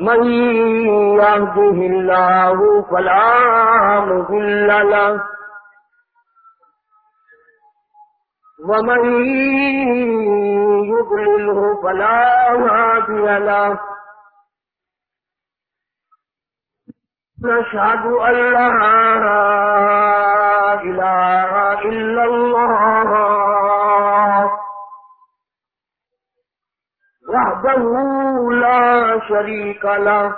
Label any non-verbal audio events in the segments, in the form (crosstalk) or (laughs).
من يهده الله فلا مذل له ومن يضلله فلا هادي له نشهد أن لا إله إلا الله وحده لا شريك له،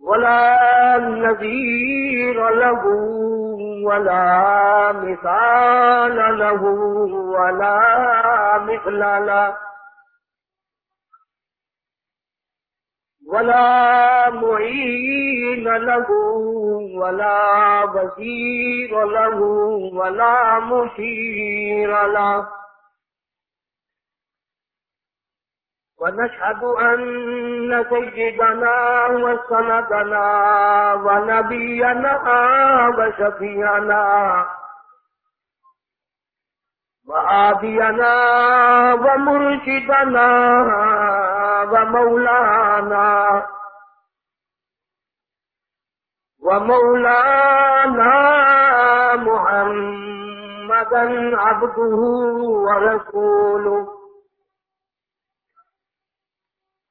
ولا نذير له، ولا مثال له، ولا مثل له، ولا معين له، ولا بصير له، ولا مشير له. ونشهد أن سيدنا وسندنا ونبينا وشفينا وآدينا ومرشدنا ومولانا ومولانا محمدا عبده ورسوله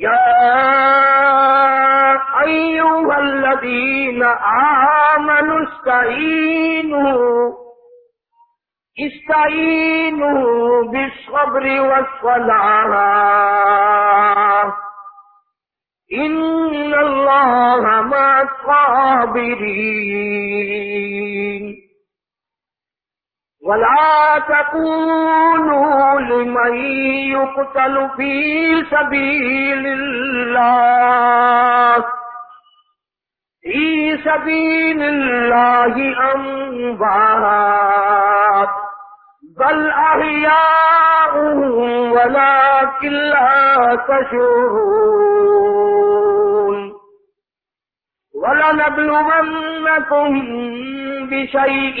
يا أيها الذين آمنوا استعينوا استعينوا بالصبر والصلاة. إن الله مع الصابرين. ولا تكونوا لمن يقتل في سبيل الله في سبيل الله أنبات بل أحياء ولكن لا تشعرون ولنبلغنكم بشيء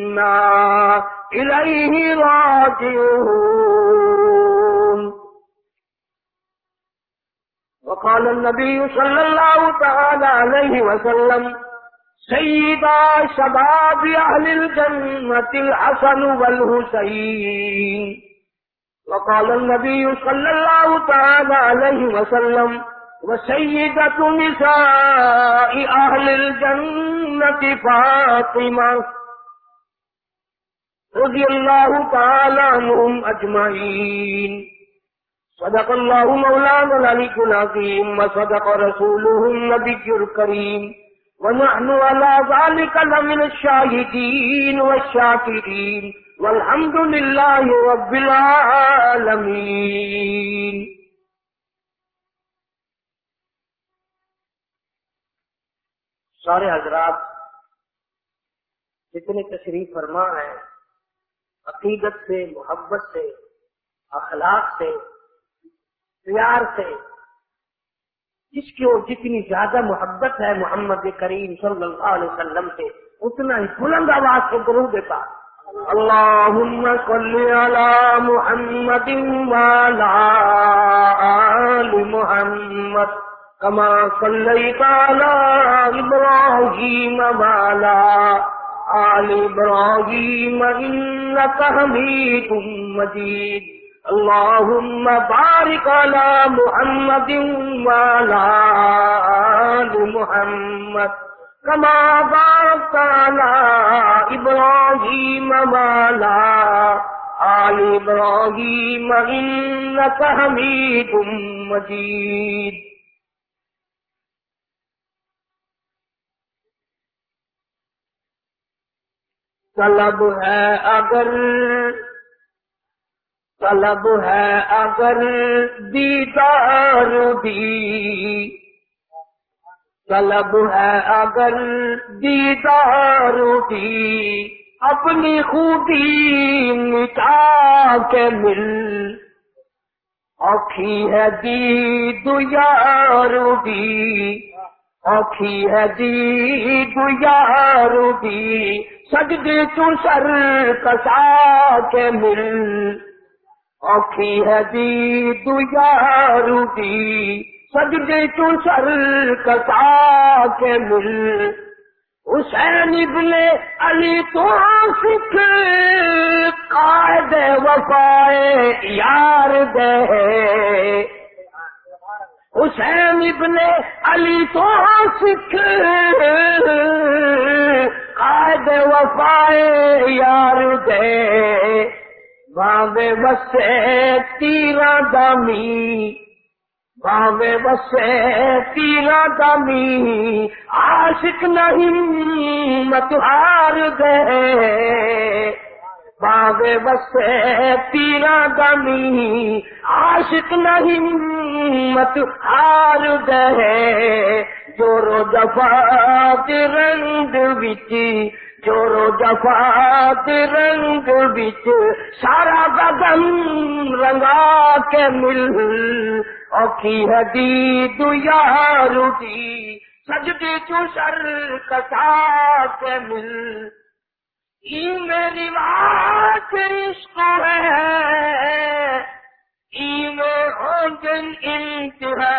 إليه راجعون وقال النبي صلى الله تعالى عليه وسلم سيدا شباب أهل الجنة الحسن والحسين. وقال النبي صلى الله تعالى عليه وسلم وسيدة نساء أهل الجنة فاطمة. رضي الله تعالى عنهم أجمعين صدق الله مولانا العلي العظيم وصدق رسوله النبي الكريم ونحن على ذلك لمن الشاهدين والشاكرين والحمد لله رب العالمين سارے حضرات، جتنے تشریف فرما ہیں عقیدت سے، محبت سے، اخلاق سے، پیار سے۔ جس کی اور جتنی زیادہ محبت ہے محمد کریم صلی اللہ علیہ وسلم سے، اتنا ہی بلند آواز سے گرو دیتا اللهم صل على محمد وعلى آل محمد كما صليت على إبراهيم وعلى آل إبراهيم إنك حميد مجيد اللهم بارك على محمد وعلى آل محمد۔ كما باركت على إبراهيم وعلى آل إبراهيم إنك حميد مجيد طلب ہے اگر، طلب ہے اگر دیدار دی طلب ہے اگر دیدار دی اپنی خوبی مٹا کے مل۔ اوکھی ہے دی یار دی اوکھی ہے دی یار دی سجدے تو سر کسا کے مل اوکھی ہے دی دو دی۔ سجدے تو سر کتا کے مل، حسین ابن علی تو سکھ قائد وفائے یار دے۔ حسین ابن علی تو سکھ قائد وفائے یار دے۔ باوے بسے تیرا دمی باوے بسے تیرا دمی عاشق نہیں مت ہار گئے باوے بسے تیرا دمی عاشق نہیں مت ہار گئے جو رو دفاع رنگ بچی چورو جفات رنگ بچ سارا بدن رنگا کے مل اوکھی ہدی دیا روٹی سجدی چو سر کٹا کے مل ای میری بات عشق ہے ای میں ہوگن انتہا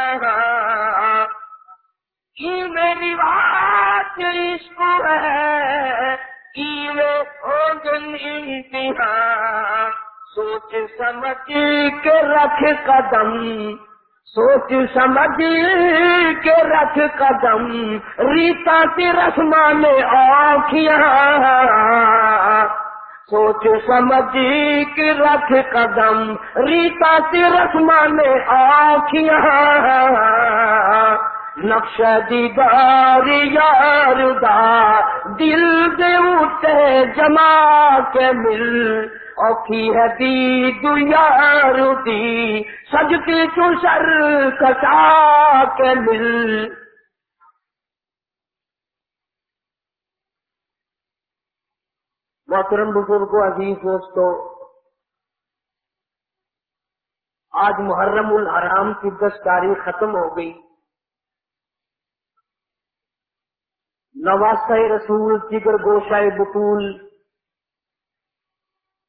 ای میری بات عشق ہے انتہا سوچ سمجھ کے رکھ قدم، سوچ سمجھ کے رکھ قدم۔ ریتا کی رسمان آخیا سوچ سمجھ کے رکھ قدم، ریتا کی رسمان آخیا نقش دیدار یار دا دل دے اٹھے جما کے مل۔ اوکھی ہے دید یار دی سجتی تو سر کٹا کے مل۔ محترم بزرگ کو عزیز دوستو، آج محرم الحرام کی دس تاریخ ختم ہو گئی۔ نواز رسول، جگر گوشائے بطول۔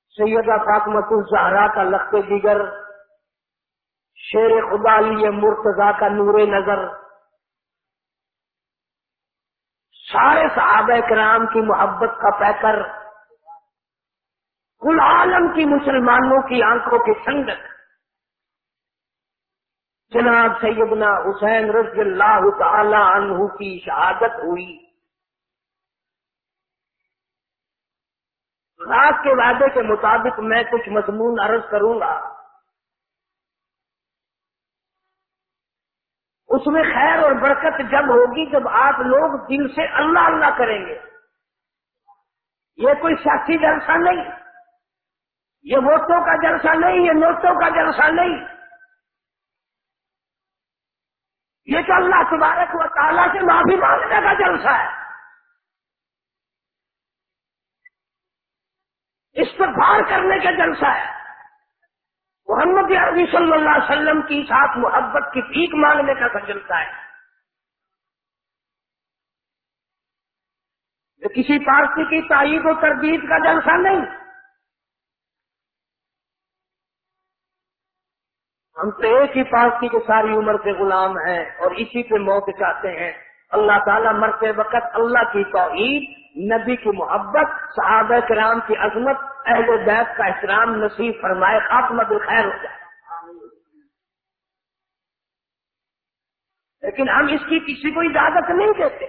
سیدہ فاطمت الزہرا کا لخت دیگر۔ شیر خدا علی مرتضا کا نور نظر۔ سارے صحابہ کرام کی محبت کا پیکر۔ کل عالم کی مسلمانوں کی آنکھوں کے سنگت۔ جناب سیدنا حسین رضی اللہ تعالی عنہ کی شہادت ہوئی۔ رات کے وعدے کے مطابق میں کچھ مضمون عرض کروں گا۔ اس میں خیر اور برکت جب ہوگی جب آپ لوگ دل سے اللہ اللہ کریں گے۔ یہ کوئی سیاسی جلسہ نہیں۔ یہ ووٹوں کا جلسہ نہیں، یہ نوٹوں کا جلسہ نہیں۔ یہ تو اللہ تبارک و تعالیٰ سے معافی مانگنے کا جلسہ ہے۔ استغفار کرنے کا جلسہ ہے۔ محمد عربی صلی اللہ علیہ وسلم کی ساتھ محبت کی پیک مانگنے کا جلسہ ہے۔ یہ کسی پارٹی کی تائید و تردید کا جلسہ نہیں۔ ہم تو ایک ہی پارٹی کے ساری عمر کے غلام ہیں اور اسی پہ موت چاہتے ہیں۔ اللہ تعالیٰ مرتے وقت اللہ کی توحید، نبی کی محبت، صحابہ کرام کی عظمت، اہل بیت کا احترام نصیب فرمائے خاتمت الخیر ہو جائے۔ لیکن ہم اس کی کسی کو اجازت نہیں دیتے۔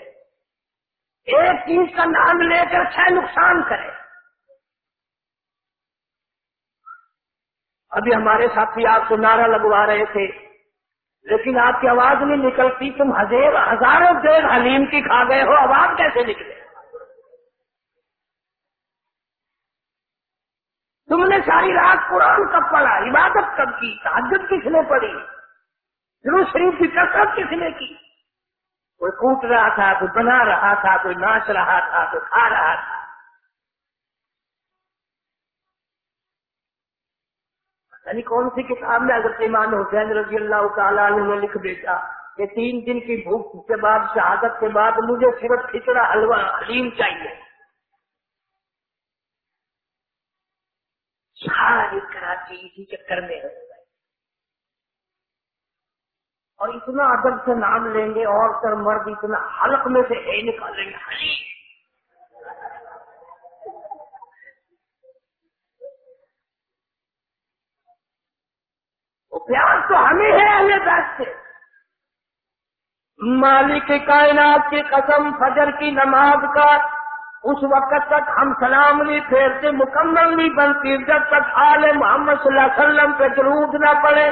ایک چیز کا نام لے کر چھ نقصان کرے۔ ابھی ہمارے ساتھی آپ کو نعرہ لگوا رہے تھے۔ لیکن آپ کی آواز نہیں نکلتی، تم ہزار ہزاروں دیر حلیم کی کھا گئے ہو آواز کیسے نکلے؟ تم نے ساری رات قرآن کب پڑھا، عبادت کب کی؟ تعجب کس نے پڑھی؟ ضرور شریف کی کثرت کس نے کی؟ کوئی کوٹ رہا تھا، کوئی بنا رہا تھا، کوئی ناچ رہا تھا، کوئی کھا رہا تھا۔ یعنی کون سی کتاب میں اگر ایمان حسین رضی اللہ تعالیٰ نے لکھ بیٹا کہ تین دن کی بھوک کے بعد، شہادت کے بعد مجھے صرف کھچڑا حلوہ، حلیم چاہیے۔ ساری کراچی اسی چکر میں ہے اور اتنا ادب سے نام لیں گے، اور سر مرد اتنا حلق میں سے اے نکالیں گے حلی وہ پیار تو ہمیں ہے اہل بیت سے۔ مالک کائنات کی قسم فجر کی نماز کا اس وقت تک ہم سلام نہیں پھیرتے، مکمل نہیں بنتی، جب تک آل محمد صلی اللہ علیہ وسلم پہ درود نہ پڑے۔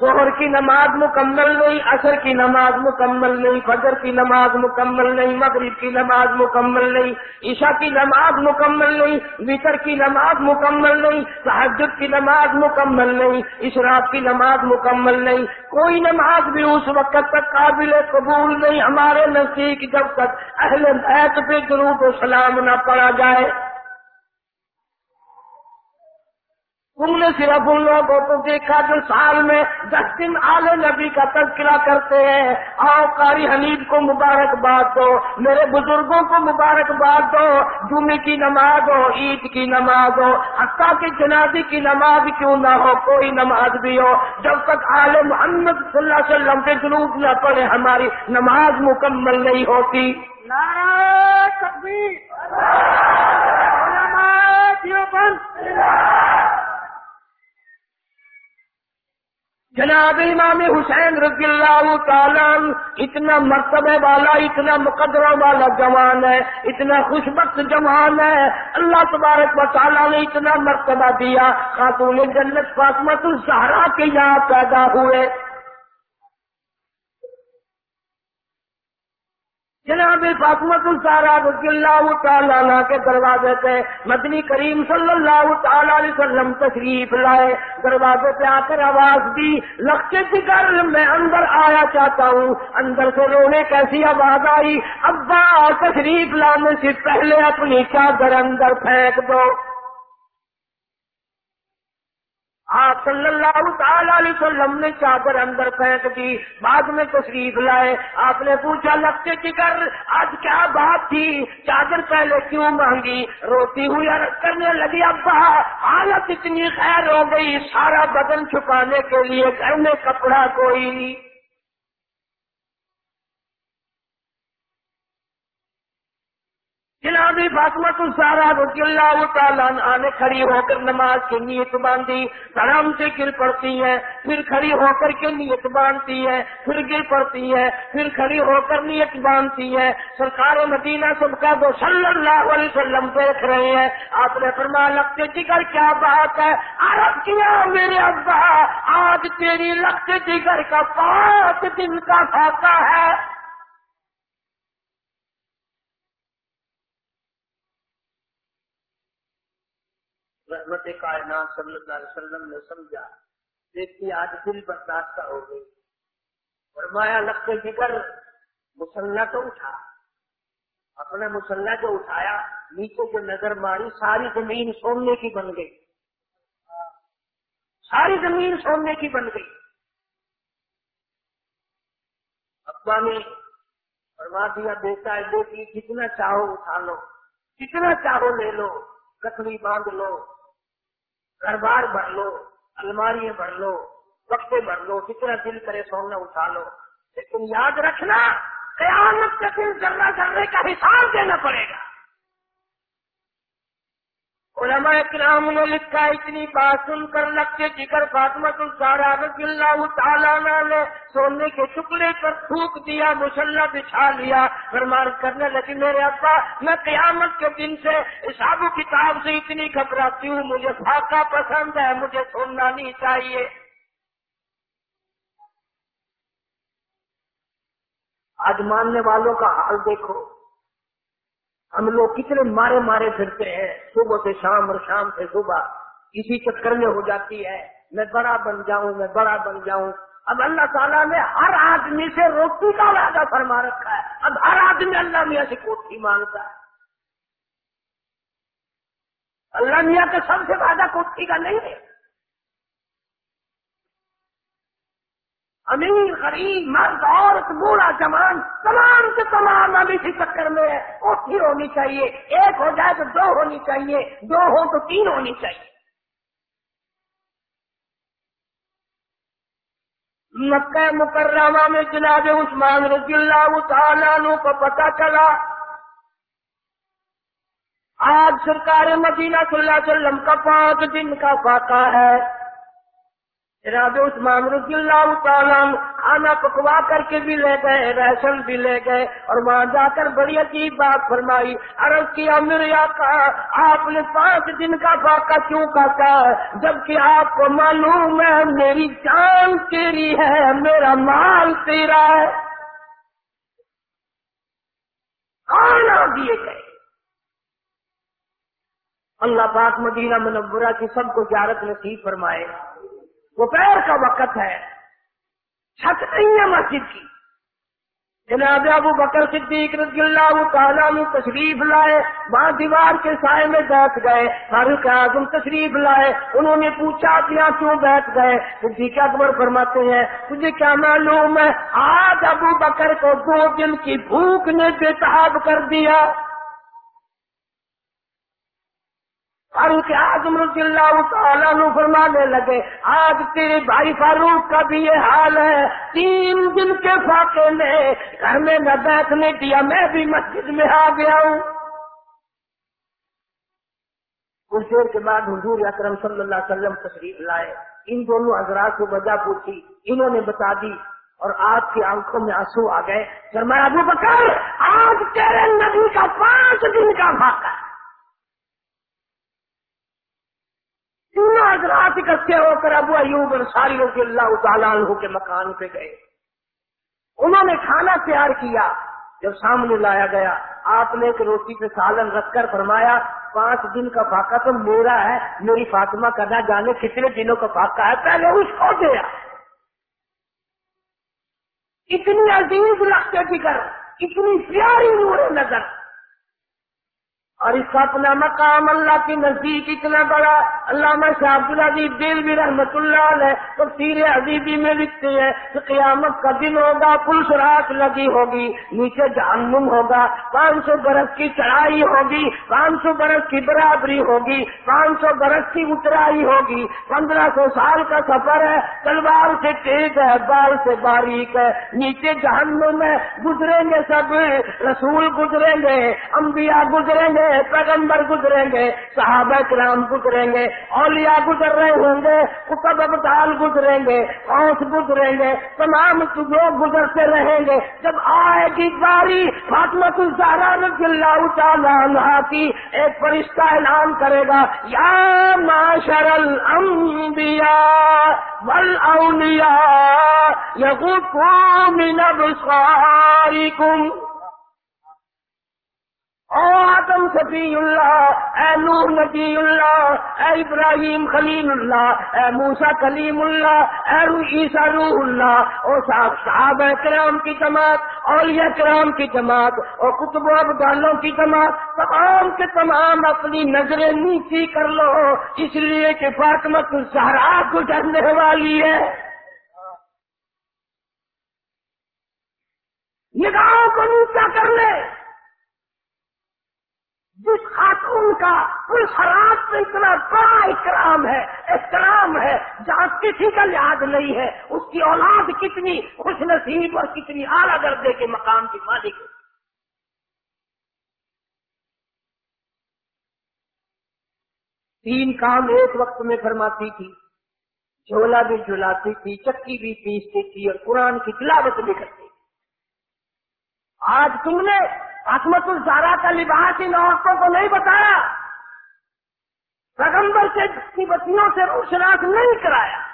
ظہر کی نماز مکمل نہیں، عصر کی نماز مکمل نہیں، فجر کی نماز مکمل نہیں، مغرب کی نماز مکمل نہیں، عشاء کی نماز مکمل نہیں، وطر کی نماز مکمل نہیں تحجد کی نماز مکمل نہیں، اشراق کی نماز مکمل نہیں۔ کوئی نماز بھی اس وقت تک قابل قبول نہیں، ہمارے نزدیک جب تک اہل بیت پہ درود و سلام نہ پڑا جائے۔ تم نے صرف ان لوگوں کو دیکھا جو سال میں دس دن آلے نبی کا تذکرہ کرتے ہیں۔ آؤ قاری حنیف کو مبارکباد دو، میرے بزرگوں کو مبارکباد دو۔ جمعے کی نماز ہو، عید کی نماز ہو، حتیٰ کی جنازی کی نماز کیوں نہ ہو، کوئی نماز بھی ہو۔ جب تک آل محمد صلی اللہ علیہ وسلم کے جنوب نہ پڑے، ہماری نماز مکمل نہیں ہوتی۔ جناب امام حسین رضی اللہ تعالیٰ اتنا مرتبہ والا، اتنا مقدرہ والا جوان ہے، اتنا خوش بخت جوان ہے۔ اللہ تبارک و تعالیٰ نے اتنا مرتبہ دیا۔ خاتون جنت فاطمہ الزہرا کے یہاں پیدا ہوئے۔ جناب فاطمت السارا رضی اللہ تعالیٰ کے دروازے پہ مدنی کریم صلی اللہ تعالی علیہ وسلم تشریف لائے۔ دروازے پہ آ کر آواز دی۔ لگتے فکر میں اندر آیا چاہتا ہوں۔ اندر سے رونے کیسی آواز آئی؟ ابا، تشریف لانے سے پہلے اپنی چادر اندر پھینک دو۔ آپ صلی اللہ تعالی علیہ وسلم نے چادر اندر پھینک دی، بعد میں تشریف لائے۔ آپ نے پوچھا لگتے ٹکر آج کیا بات تھی؟ چادر پہلے کیوں مانگی روتی ہوئی عرض کرنے لگی، ابا، حالت اتنی خیر ہو گئی، سارا بدن چھپانے کے لیے گھر میں کپڑا کوئی نہیں جناب فاطمہ تو سارا رضی اللہ تعالیٰ نے کھڑی ہو کر نماز کی نیت باندھی، سلام سے گر پڑتی ہے پھر کھڑی ہو کر کے نیت باندھتی ہے پھر گر پڑتی ہے پھر کھڑی ہو کر نیت باندھتی ہے سرکار مدینہ سب کا دو صلی اللہ علیہ وسلم دیکھ رہے ہیں۔ آپ نے فرمایا لگتے جگر کیا بات ہے؟ عرب کیا میرے ابا؟ آج تیری لگتے جگر کا پانچ دن کا فاقہ ہے۔ رحمت کائنات صلی اللہ علیہ وسلم نے سمجھا دیکھیے آج دل برداشتہ ہو گئی۔ فرمایا لگتے جگر مسلح تو اٹھا۔ اپنے مسلح جو اٹھایا، نیچے جو نظر ماری، ساری زمین سونے کی بن گئی۔ ساری زمین سونے کی بن گئی۔ ابا نے فرما دیا، بیٹا ہے بیٹی جتنا چاہو اٹھا لو، جتنا چاہو لے لو ککڑی باندھ لو۔ گھر بار بھر لو الماری بھر لو وقتے بھر لو، جتنا دل کرے سونا اٹھا لو۔ لیکن یاد رکھنا، قیامت کے دن ذرہ ذرے کا حساب دینا پڑے گا۔ علماء کرام نے لکھا اتنی بات سن کر لگتے جگر فاطمہ الزارا رضی اللہ تعالیٰ نے سونے کے ٹکڑے پر تھوک دیا مسلح بچھا لیا۔ فرمان کرنے لگی، میرے ابا، میں قیامت کے دن سے حساب و کتاب سے اتنی گھبراتی ہوں، مجھے فاقہ پسند ہے، مجھے سننا نہیں چاہیے۔ آج ماننے والوں کا حال دیکھو۔ ہم لوگ کتنے مارے مارے پھرتے ہیں، صبح سے شام اور شام سے صبح۔ کسی چکر میں ہو جاتی ہے، میں بڑا بن جاؤں، میں بڑا بن جاؤں۔ اب اللہ تعالیٰ نے ہر آدمی سے روٹی کا وعدہ فرما رکھا ہے۔ اب ہر آدمی اللہ میاں سے کوٹھی مانگتا ہے۔ اللہ میاں کا سب سے وعدہ کوٹھی کا نہیں ہے۔ امیر غریب مرد عورت بوڑھا جوان تمام کے تمام اب اسی چکر میں ہے اوٹھی ہونی چاہیے، ایک ہو جائے تو دو ہونی چاہیے، دو ہو تو تین ہونی چاہیے۔ مکہ مکرمہ میں جناب عثمان رضی اللہ تعالیٰ کو پتا چلا۔ آج سرکار مدینہ صلی اللہ علیہ وسلم کا پانچ دن کا فاقہ ہے۔ جناب عثمان رضی اللہ تعالیٰ کھانا پکوا کر کے بھی لے گئے، راشن بھی لے گئے اور وہاں جا کر بڑی عجیب بات فرمائی، عرض کیا میرے آقا آپ نے پانچ دن کا فاقہ کیوں کہا جبکہ آپ کو معلوم ہے، میری جان تیری ہے، میرا مال تیرا ہے۔ کھانا دیے گئے۔ اللہ پاک مدینہ منورہ کی سب کو زیارت نصیب فرمائے۔ دوپہر کا وقت ہے۔ چھت نہیں ہے مسجد کی۔ جناب ابو بکر صدیق رضی اللہ تعالیٰ تشریف لائے، وہاں دیوار کے سائے میں بیٹھ گئے، فاروق اعظم تشریف لائے، انہوں نے پوچھا دیا کیوں بیٹھ گئے؟ صدیق اکبر فرماتے ہیں تجھے کیا معلوم ہے، آج ابو بکر کو دو دن کی بھوک نے بےتاب کر دیا۔ فاروق اعظم رضی اللہ تعالیٰ نو فرمانے لگے، آج تیرے بھائی فاروق کا بھی یہ حال ہے۔ تین دن کے فاقے میں گھر میں نہ بیٹھنے دیا، میں بھی مسجد میں آ گیا ہوں۔ کچھ دیر کے بعد حضور اکرم صلی اللہ علیہ وسلم تشریف لائے۔ ان دونوں حضرات کو وجہ پوچھی، انہوں نے بتا دی اور آپ کی آنکھوں میں آنسو آ گئے۔ فرمایا، ابو بکر، آج تیرے نبی کا پانچ دن کا فاقہ تینوں حضرات اکٹھے ہو کر ابو ایوب انصاری رضی اللہ تعالیٰ عنہ کے مکان پہ گئے۔ انہوں نے کھانا تیار کیا۔ جب سامنے لایا گیا، آپ نے ایک روٹی پہ سالن رکھ کر فرمایا، پانچ دن کا فاقہ تو میرا ہے، میری فاطمہ کدا جانے کتنے دنوں کا فاقہ ہے، پہلے اس کو دیا۔ اتنی عزیز لگتے فکر، اتنی پیاری نور نظر۔ اور اس کا اپنا مقام اللہ کے نزدیک اتنا بڑا، علامہ شاہ عبدالعزیز دل بھی رحمت اللہ علیہ تفسیر عزیزی میں لکھتے ہیں کہ قیامت کا دن ہوگا پلس رات لگی ہوگی، نیچے جہنم ہوگا، پانچ سو برس کی چڑھائی ہوگی، پانچ سو برس کی برابری ہوگی، پانچ سو برس کی اترائی ہوگی، پندرہ سو سال کا سفر ہے، تلوار سے تیز ہے، بال سے باریک ہے، نیچے جہنم میں گزریں گے سب، رسول گزریں گے، انبیاء گزریں گے پیغمبر گزریں گے، صحابہ کرام گزریں گے، اولیاء گزر رہے ہوں گے کتب ابدال گزریں گے اوس گزریں گے، تمام لوگ گزرتے رہیں گے۔ جب آئے گی باری فاطمہ الزہرا رضی اللہ تعالیٰ عنہ کی ایک فرشتہ اعلان کرے گا، یا معاشر الانبیاء والاولیاء یغفو من ابصارکم۔ او آدم صفی اللہ، اے نور نبی اللہ، اے ابراہیم خلیل اللہ، اے موسا کلیم اللہ، اے عیسیٰ روح اللہ، او صاحب صحابہ کرام کی جماعت، اولیاء کرام کی جماعت اور کتب ابدالوں کی جماعت، تمام کے تمام اپنی نظریں نیچی کر لو، اس لیے کہ فاطمت سہرا گزرنے والی ہے۔ نگاہوں کو نیچا کر لے۔ جس خاتون کا اس حالات میں اتنا بڑا اکرام ہے، احترام ہے، جہاں کسی کا لحاظ نہیں ہے، اس کی اولاد کتنی خوش نصیب اور کتنی اعلیٰ درجے کے مقام کی مالک ہے۔ تین کام ایک وقت میں فرماتی تھی، جھولا بھی جھلاتی تھی، چکی بھی پیستی تھی اور قرآن کی تلاوت بھی کرتی تھی۔ آج تم نے عصمت الزارا کا لباس ان عورتوں کو نہیں بتایا۔ پیغمبر سے کی بتیوں سے روشناس نہیں کرایا۔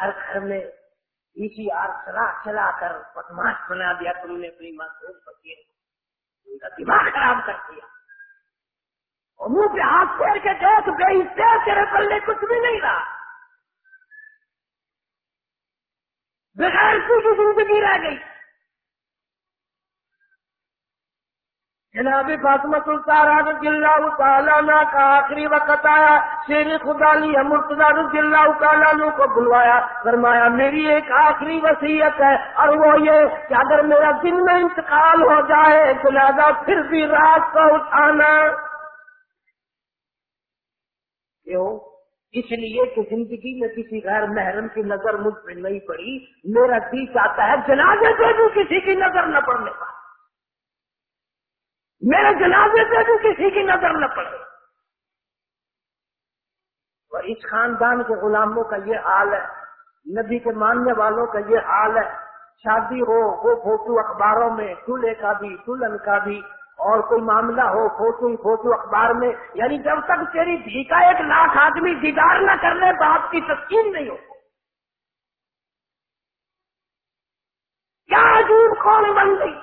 ہر گھر میں اسی آر چلا چلا کر بدماش بنا دیا تم نے اپنی محسوس فکیر ان کا دماغ خراب کر دیا۔ اور منہ پہ ہاتھ پھیر کے دیکھ گئی تیرے پلے کچھ بھی نہیں رہا۔ بغیر کی زندگی رہ گئی۔ جناب فاطمت الطارا رضی اللہ تعالیٰ کا آخری وقت آیا، شیر خدا لی مرتضی رضی اللہ تعالیٰ کو بلوایا، فرمایا، میری ایک آخری وصیت ہے، اور وہ یہ کہ اگر میرا دن میں انتقال ہو جائے، جنازہ پھر بھی رات کو اٹھانا۔ کیوں؟ اس لیے کہ زندگی میں کسی غیر محرم کی نظر مجھ پہ نہیں پڑی۔ میرا دل چاہتا ہے جنازے پہ بھی کسی کی نظر نہ پڑنے پا میرے جنازے پہ بھی کسی کی نظر نہ پڑے۔ اور اس خاندان کے غلاموں کا یہ حال ہے۔ نبی کے ماننے والوں کا یہ حال ہے۔ شادی ہو، وہ فوٹو اخباروں میں، دلہے کا بھی، دلہن کا بھی۔ اور کوئی معاملہ ہو فوٹو فوٹو اخبار میں یعنی جب تک تیری دھی کا ایک لاکھ آدمی دیدار نہ کرنے باپ کی تسکین نہیں ہو۔ کیا عجیب کون بن گئی۔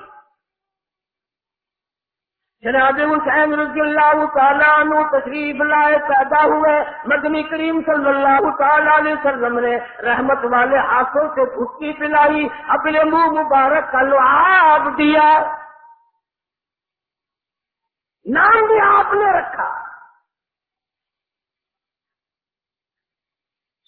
جناب حسین رضی اللہ تعالیٰ عنہ تشریف لائے پیدا ہوئے۔ مدنی کریم صلی اللہ تعالیٰ علیہ وسلم نے رحمت والے ہاتھوں سے بھٹی پلائی، اپنے منہ مبارک کا لعاب دیا۔ نام بھی آپ نے رکھا۔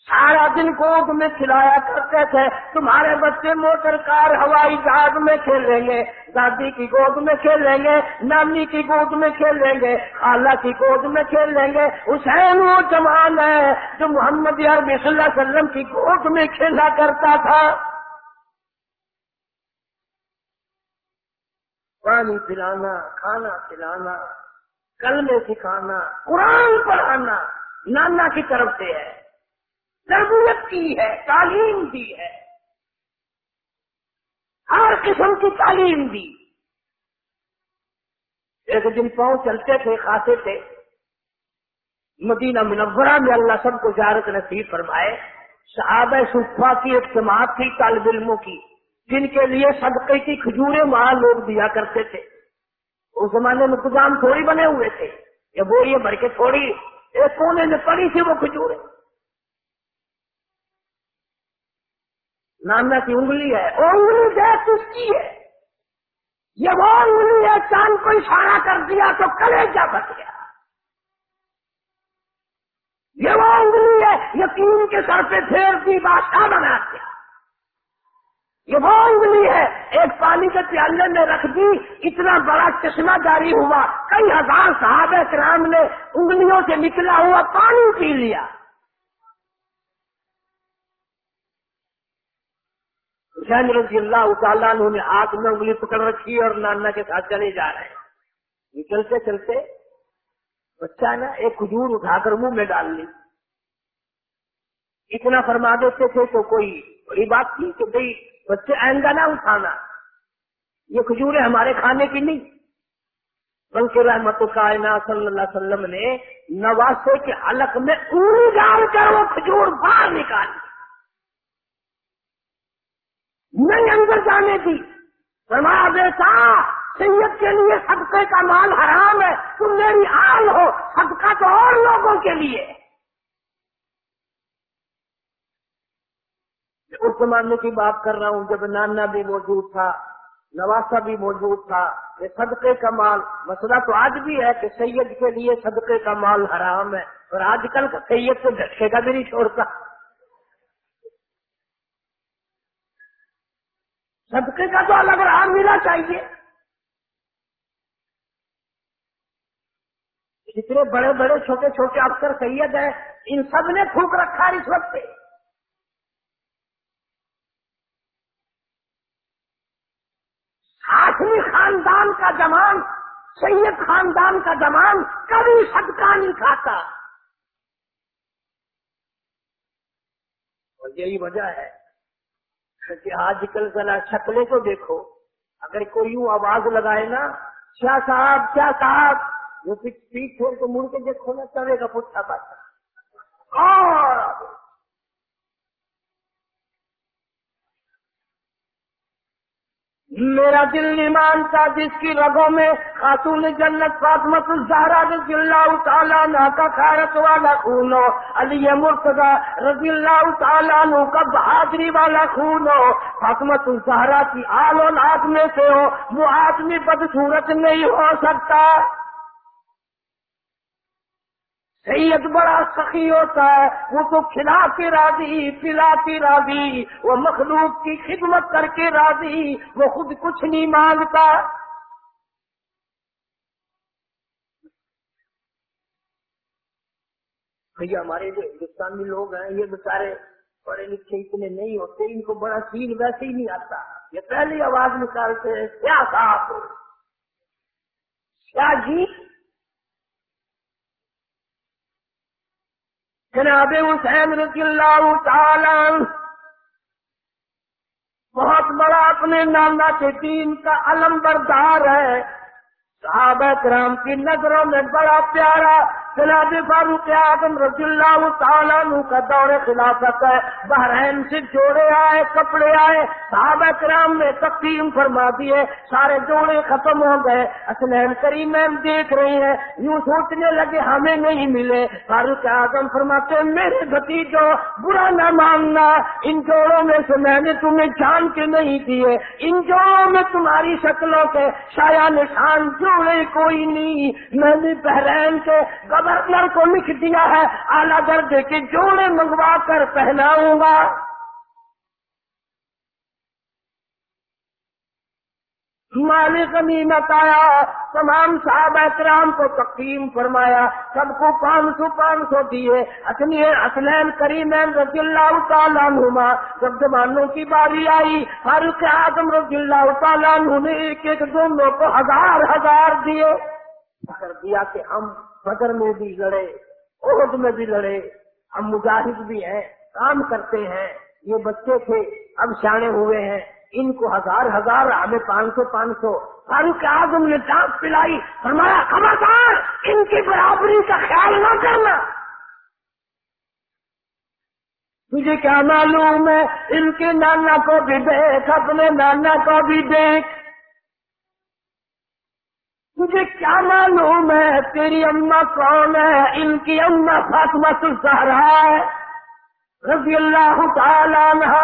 سارا دن گود میں کھلایا کرتے تھے۔ تمہارے بچے موٹر کار ہوائی جہاز میں کھیلیں گے۔ دادی کی گود میں کھیلیں گے۔ نانی کی گود میں کھیلیں گے۔ خالہ کی گود میں کھیلیں گے۔ حسین وہ جوان ہے جو محمد عربی صلی اللہ علیہ وسلم کی گود میں کھیلا کرتا تھا۔ پانی پلانا، کھانا پلانا کل میں سکھانا، قرآن پڑھانا نانا کی طرف سے ہے۔ تربیت کی ہے، تعلیم دی ہے۔ ہر قسم کی تعلیم دی۔ ایک دن پاؤں چلتے تھے، کھاتے تھے۔ مدینہ منورہ میں اللہ سب کو زیارت نصیب فرمائے۔ صحابہ صفا کی ایک جماعت تھی، طالب علموں کی۔ جن کے لیے صدقے کی کھجورے وہاں لوگ دیا کرتے تھے۔ اس زمانے میں گودام تھوڑی بنے ہوئے تھے۔ یا وہ یہ بھر کے تھوڑی ایک کونے میں پڑی تھی وہ کھجورے نانا کی انگلی ہے، وہ انگلی جیس اس کی ہے۔ یہ وہ انگلی ہے، چاند کو اشارہ کر دیا تو کلیجا بچ گیا۔ یہ وہ انگلی ہے، یقین کے سر پہ پھیر دی، بادشاہ بنا دیا۔ یہ وہ انگلی ہے۔ ایک پانی کے پیالے میں رکھ دی، اتنا بڑا چشمہ جاری ہوا۔ کئی ہزار صحابہ کرام نے انگلیوں سے نکلا ہوا پانی پی لیا۔ حسین رضی اللہ تعالیٰ نے ہاتھ میں انگلی پکڑ رکھی اور نانا کے ساتھ چلے جا رہے ہیں۔ چلتے چلتے بچہ نا ایک کھجور اٹھا کر منہ میں ڈال لی۔ اتنا فرما دیتے تھے تو کوئی بڑی بات تھی کہ بھائی بچے آئندہ نہ اٹھانا۔ یہ کھجورے ہمارے کھانے کی نہیں۔ بلکہ رحمت کائنات صلی اللہ علیہ وسلم نے نواسے کے حلق میں اونی ڈال کر وہ کھجور باہر نکالی نہیں اندر جانے دی۔ فرمایا بیٹا سید کے لیے صدقے کا مال حرام ہے۔ تم میری آل ہو، صدقہ تو اور لوگوں کے لیے۔ اس زمانے کی بات کر رہا ہوں، جب نانا بھی موجود تھا، نواسا بھی موجود تھا، یہ صدقے کا مال، مسئلہ تو آج بھی ہے کہ سید کے لیے صدقے کا مال حرام ہے، اور آج کل کا سید تو جھٹکے کا بھی نہیں چھوڑتا۔ صدقے کا تو الگ رہا ملا چاہیے۔ جتنے بڑے بڑے، چھوٹے چھوٹے افسر سید ہیں، ان سب نے تھوک رکھا اس وقت پہ۔ آٹھویں خاندان کا جمان سید خاندان کا جمان کبھی صدقہ نہیں کھاتا۔ اور یہی وجہ ہے کہ آج کل ذرا شکلیں کو دیکھو، اگر کوئی یوں آواز لگائے نا، کیا صاحب کیا صاحب؟ وہ پیٹ چھوڑ کے مڑ کے دیکھو نا چلے گا پوچھا پاتا اور میرا دل نہیں مانتا جس کی رگوں میں، خاتون جنت فاطمت الزہرا رضی اللہ تعالیٰ نا کا خیرت والا خون ہو، علی مرتضی رضی اللہ تعالیٰ نو کا بہادری والا خون ہو۔ فاطمت الزہرا کی آل اولاد میں سے ہو، وہ آدمی بدصورت نہیں ہو سکتا۔ سید بڑا سخی ہوتا ہے، وہ تو کھلا کے راضی، پلا کے راضی، وہ مخلوق کی خدمت کر کے راضی، وہ خود کچھ نہیں مانگتا۔ بھیا، ہمارے جو ہندوستانی لوگ ہیں، یہ بیچارے پڑھے لکھے اتنے نہیں ہوتے، ان کو بڑا چیز ویسے ہی نہیں آتا۔ یہ پہلی آواز نکالتے ہیں، کیا صاحب کیا جی؟ جناب حسین رضی اللہ تعالی بہت بڑا اپنے نانا کے دین کا علم بردار ہے۔ صحابہ کرام کی نظروں میں بڑا پیارا جناب فاروق اعظم رضی اللہ تعالیٰ کا دور خلافت ہے۔ بحرین سے جوڑے آئے، کپڑے آئے، صحابہ کرام نے تقسیم فرما دیے، سارے جوڑے ختم ہو گئے۔ اسلین کریم دیکھ رہے ہیں، یوں سوچنے لگے ہمیں نہیں ملے۔ فاروق اعظم فرماتے میرے بھتیجو، برا نہ ماننا، ان جوڑوں میں سے میں نے تمہیں جان کے نہیں دیے۔ ان جوڑوں میں تمہاری شکلوں کے شایا نشان جوڑے کوئی نہیں۔ میں نے بحرین کے گورنر کو لکھ دیا ہے، اعلیٰ درجے کے جوڑے منگوا کر پہناؤں گا۔ مالک غنیمت آیا تمام صاحب احترام کو تقسیم فرمایا، سب کو پانچ سو پانچ سو دیے۔ اصلی اسلین کریم رضی اللہ تعالیٰ نما جب زمانوں کی باری آئی، فاروق اعظم رضی اللہ تعالیٰ نے ایک ایک دونوں کو ہزار ہزار دیے۔ کر دیا کہ ہم بدر میں بھی لڑے عہد میں بھی لڑے۔ ہم مجاہد بھی ہیں، کام کرتے ہیں۔ یہ بچے تھے، اب سیانے ہوئے ہیں۔ ان کو ہزار ہزار، ہمیں پانچ سو پانچ سو فاروق اعظم نے ڈانس پلائی، فرمایا، خبردار، ان کی برابری کا خیال نہ کرنا۔ تجھے کیا معلوم ہے، ان کے نانا کو بھی دیکھ، اپنے نانا کو بھی دیکھ۔ تجھے کیا معلوم ہے؟ تیری اما کون ہے؟ ان کی اما فاطمہ سہرا ہے۔ رضی اللہ تعالیٰ عنہ۔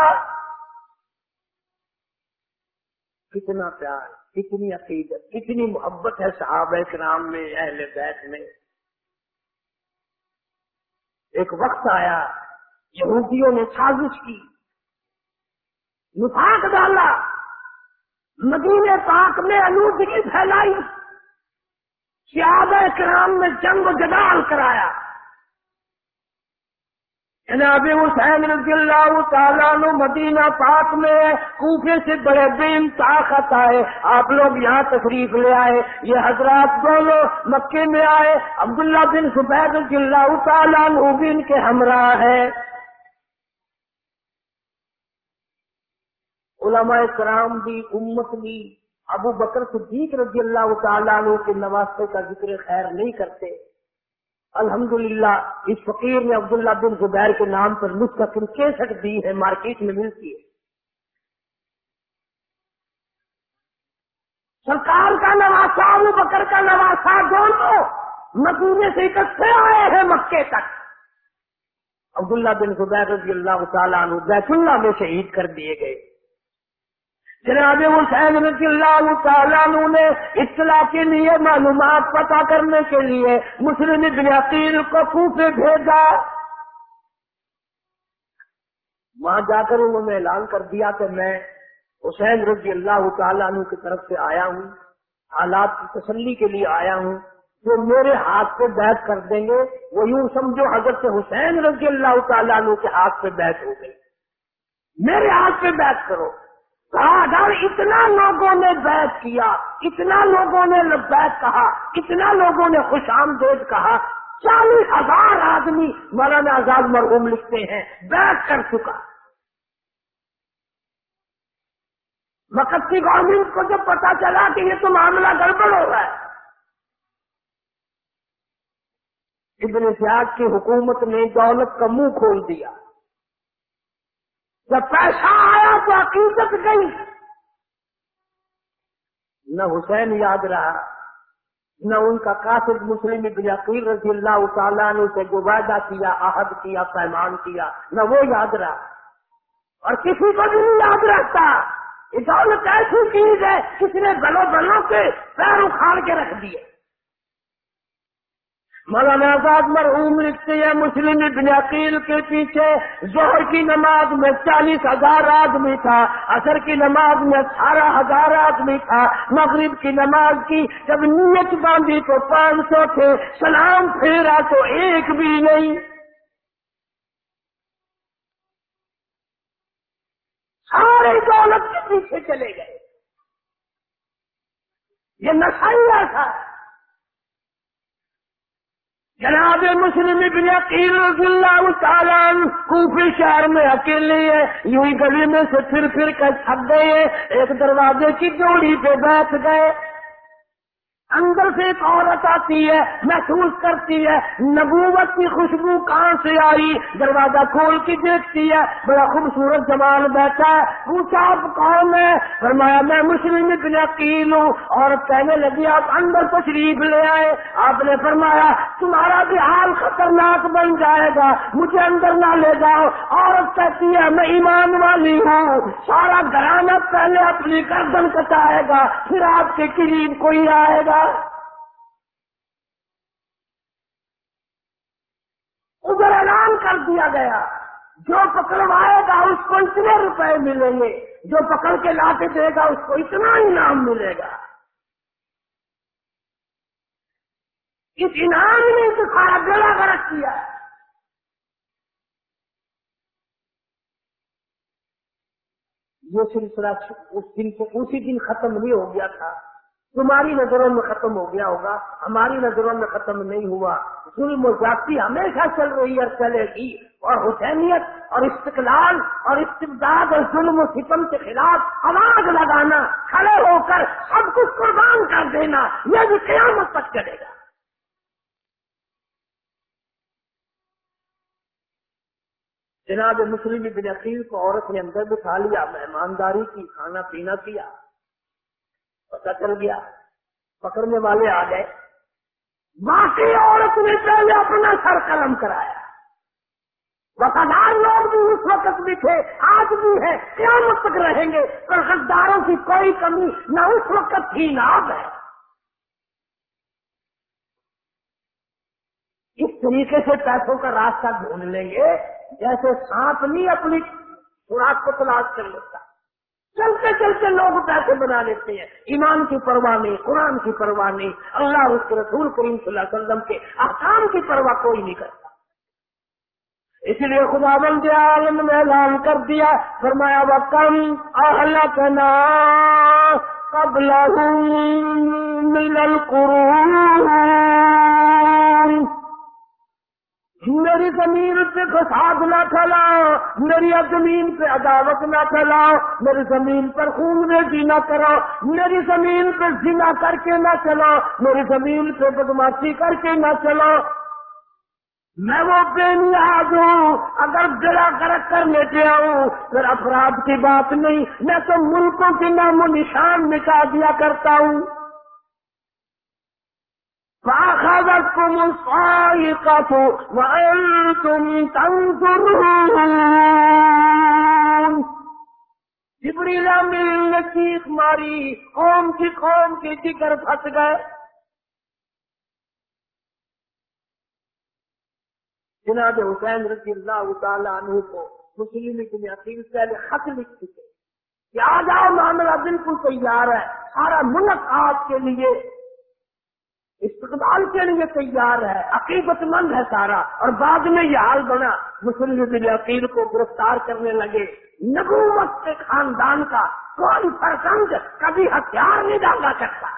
کتنا پیار، کتنی عقیدت، کتنی محبت ہے صحابہ کرام میں، اہل بیت میں۔ ایک وقت آیا، یہودیوں نے سازش کی۔ نفاق ڈالا۔ مدینے پاک میں الودگی پھیلائی۔ صحابہ کرام میں جنگ و جدال کرایا۔ جناب حسین رضی اللہ تعالیٰ نو مدینہ پاک میں کوفے سے بڑے بین طاقت آئے۔ آپ لوگ یہاں تشریف لے آئے۔ یہ حضرات دونوں مکے میں آئے۔ عبداللہ بن سفید رضی اللہ تعالیٰ نو بھی ان کے ہمراہ ہے علماء کرام بھی، امت بھی ابو بکر صدیق رضی اللہ تعالیٰ عنہ کے نواسے کا ذکر خیر نہیں کرتے۔ الحمدللہ، اس فقیر نے عبداللہ بن زبیر کے نام پر مستقل کیسٹ دی ہے، مارکیٹ میں ملتی ہے۔ سرکار کا نواسا ابو بکر کا نواسا دونوں مدینے سے اکٹھے آئے ہیں مکے تک۔ عبداللہ بن زبیر رضی اللہ تعالیٰ عنہ بیت اللہ میں شہید کر دیے گئے۔ جناب حسین رضی اللہ تعالیٰ نے اطلاع کے لیے معلومات پتا کرنے کے لیے مسلم ابن عقیل کو کوفے بھیجا۔ وہاں جا کر انہوں نے اعلان کر دیا کہ میں حسین رضی اللہ تعالیٰ عنہ کی طرف سے آیا ہوں، حالات کی تسلی کے لیے آیا ہوں۔ جو میرے ہاتھ پہ بیت کر دیں گے، وہ یوں سمجھو حضرت حسین رضی اللہ تعالیٰ عنہ کے ہاتھ پہ بیت ہو گئی۔ میرے ہاتھ پہ بیت کرو۔ اگر اتنا لوگوں نے بیت کیا، اتنا لوگوں نے بیت کہا، اتنا لوگوں نے خوش آمدید کہا، چالیس ہزار آدمی مولانا آزاد مرحوم لکھتے ہیں بیت کر چکا۔ مکتی گورنمنٹ کو جب پتا چلا کہ یہ تو معاملہ گڑبڑ ہو رہا ہے۔ ابن سیاج کی حکومت نے دولت کا منہ کھول دیا۔ جب پیسہ آیا تو عقیدت گئی۔ نہ حسین یاد رہا، نہ ان کا قاصد مسلم عقیل رضی اللہ تعالیٰ نے اسے جو وعدہ کیا، عہد کیا پیمان کیا، نہ وہ یاد رہا۔ اور کسی کو بھی نہیں یاد رہتا۔ دولت ایسی چیز ہے کسی نے بلو بلوں کے پیر اکھاڑ کے رکھ دیے۔ مولانا آزاد مرحوم لکھتے ہیں مسلم ابن عقیل کے پیچھے زہر کی نماز میں چالیس ہزار آدمی تھا اثر کی نماز میں اٹھارہ ہزار آدمی تھا، مغرب کی نماز کی جب نیت باندھی تو پانچ سو تھے، سلام پھیرا تو ایک بھی نہیں۔ سارے دولت کے پیچھے چلے گئے۔ یہ نشہ تھا۔ جناب مسلم ابن عقیل رضی اللہ تعالیٰ کوفی شہر میں اکیلے ہے یوں ہی گلی میں سے پھر پھر کر تھک گئے ایک دروازے کی جوڑی پہ بیٹھ گئے۔ اندر سے ایک عورت آتی ہے، محسوس کرتی ہے، نبوت کی خوشبو کہاں سے آئی؟ دروازہ کھول کے دیکھتی ہے، بڑا خوبصورت جمال بیٹھا ہے۔ پوچھا، آپ کون ہے فرمایا، میں مسلم اتنے عقیل ہوں۔ عورت کہنے لگی، آپ اندر تشریف لے آئے۔ آپ نے فرمایا، تمہارا بھی حال خطرناک بن جائے گا، مجھے اندر نہ لے جاؤ۔ عورت کہتی ہے، میں ایمان والی ہوں۔ سارا گھرانہ پہلے اپنی گردن کٹائے گا، پھر آپ کے قریب کوئی آئے گا۔ ادھر اعلان کر دیا گیا۔ جو پکڑوائے گا اس کو اتنے روپے ملیں گے۔ جو پکڑ کے لا کے دے گا اس کو اتنا انعام ملے گا۔ اس انعام نے سکھایا گلا گرک کیا۔ یہ سلسلہ اس دن سے اسی دن ختم نہیں ہو گیا تھا۔ تمہاری نظروں میں ختم ہو گیا ہوگا، ہماری نظروں میں ختم نہیں ہوا۔ ظلم و ذاتی ہمیشہ چل رہی اور چلے گی۔ اور حسینیت اور استقلال اور استبداد اور ظلم و ستم کے خلاف آواز لگانا، کھڑے ہو کر سب کچھ قربان کر دینا، یہ بھی قیامت تک چلے گا۔ جناب مسلم بن عقیل کو عورت نے اندر بٹھا لیا، مہمانداری کی، کھانا پینا کیا۔ پتا چل گیا۔ پکڑنے والے آ گئے۔ باقی عورت نے پہلے اپنا سر قلم کرایا۔ وفادار لوگ بھی اس وقت بھی تھے، آج بھی ہے قیامت تک رہیں گے۔ پر کی کوئی کمی نہ اس وقت تھی، نہ اب ہے۔ اس طریقے سے پیسوں کا راستہ ڈھونڈ لیں گے، جیسے سانپ نہیں اپنی خوراک کو تلاش کر لیتا۔ چلتے چلتے لوگ پیسے بنا لیتے ہیں۔ ایمان کی پرواہ نہیں، قرآن کی پرواہ نہیں۔ اللہ اس کے رسول کریم صلی اللہ علیہ وسلم کے احکام کی پرواہ کوئی نہیں کرتا۔ اس لیے خدا بند عالم نے اعلان کر دیا۔ فرمایا وہ کم اہلکنا قبل من القرون میری زمین پہ فساد نہ پھیلاؤ، میری زمین پہ عداوت نہ پھیلاؤ، میری زمین پر خون ریزی نہ کرو، میری زمین پہ زنا کر کے نہ چلو، میری زمین پہ بدماشی کر کے نہ چلو۔ میں وہ بے نیاز ہوں، اگر گرا کرک کر لیتے آؤں پھر افراد کی بات نہیں، میں تو ملکوں کی نام و نشان مٹا دیا کرتا ہوں۔ فأخذتكم الصائقة وأنتم تنظرون. جبریل امین نے چیخ ماری، قوم کی قوم کے جگر پھنس گئے. جناب حسین رضی اللہ تعالیٰ عنہ کو مسلم کی عقیل پہلے خط لکھ چکے. کہ آ جاؤ معاملہ بالکل تیار ہے. سارا ملک آپ کے لیے استقبال کے لیے تیار ہے، عقیدت مند ہے سارا۔ اور بعد میں یہ حال بنا مسلم بن عقیل کو گرفتار کرنے لگے۔ نبوت کے خاندان کا کوئی فرسنگ کبھی ہتھیار نہیں ڈالا کرتا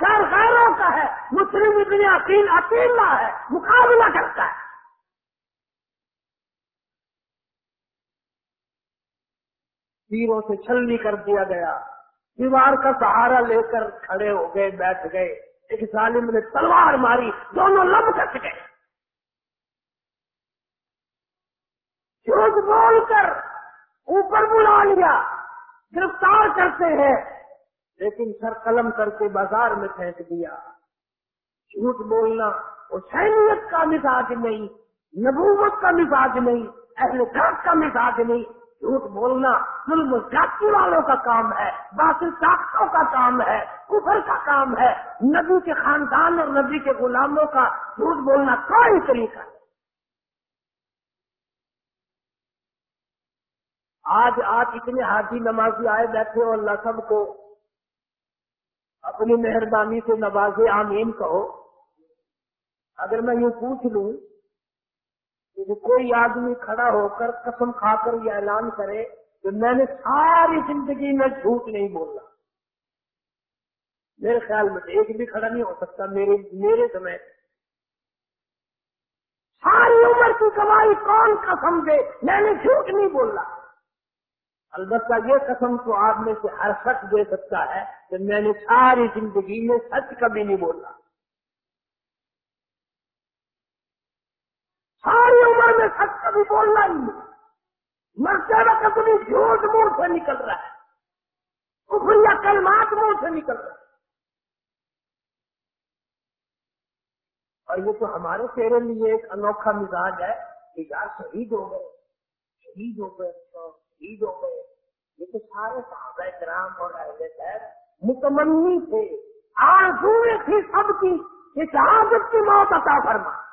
شہر غیروں کا ہے مسلم ابن عقیل اکیلا ہے، مقابلہ کرتا ہے۔ تیروں سے چھلنی کر دیا گیا۔ دیوار کا سہارا لے کر کھڑے ہو گئے، بیٹھ گئے۔ ایک ظالم نے تلوار ماری، دونوں لب کٹ گئے۔ جھوٹ بول کر اوپر بلا لیا، گرفتار کرتے ہیں، لیکن سر قلم کر کے بازار میں پھینک دیا۔ جھوٹ بولنا حسینیت کا مزاج نہیں، نبوت کا مزاج نہیں، اہل گھر کا مزاج نہیں۔ جھوٹ بولنا ظلم جاتی والوں کا کام ہے باقی طاقتوں کا کام ہے، کفر کا کام ہے۔ نبی کے خاندان اور نبی کے غلاموں کا جھوٹ بولنا کوئی طریقہ آج آج اتنے حاجی نمازی آئے بیٹھے ہو، اللہ سب کو اپنی مہربانی سے نواز آمین کہو۔ اگر میں یوں پوچھ لوں کہ کوئی آدمی کھڑا ہو کر قسم کھا کر یہ اعلان کرے کہ میں نے ساری زندگی میں جھوٹ نہیں بولنا میرے خیال میں ایک بھی کھڑا نہیں ہو سکتا، میرے میرے سمے ساری عمر کی کمائی کون قسم دے؟ میں نے جھوٹ نہیں بولنا البتہ یہ قسم تو آپ میں سے ہر شخص دے سکتا ہے کہ میں نے ساری زندگی میں سچ کبھی نہیں بولنا ساری عمر میں سچ کبھی بولنا ہی نہیں۔ مرتے وقت بھی جھوٹ منہ سے نکل رہا ہے۔ کفریا کلمات منہ سے نکل رہا ہے۔ اور یہ تو ہمارے تیرے لیے ایک انوکھا مزاج ہے کہ یار شہید ہو گئے۔ شہید ہو گئے۔ شہید ہو گئے۔ یہ تو سارے صحابہ کرام اور اہل خیر متمنی تھے۔ آرزویں تھی سب کی کہ شہادت کی موت عطا فرما۔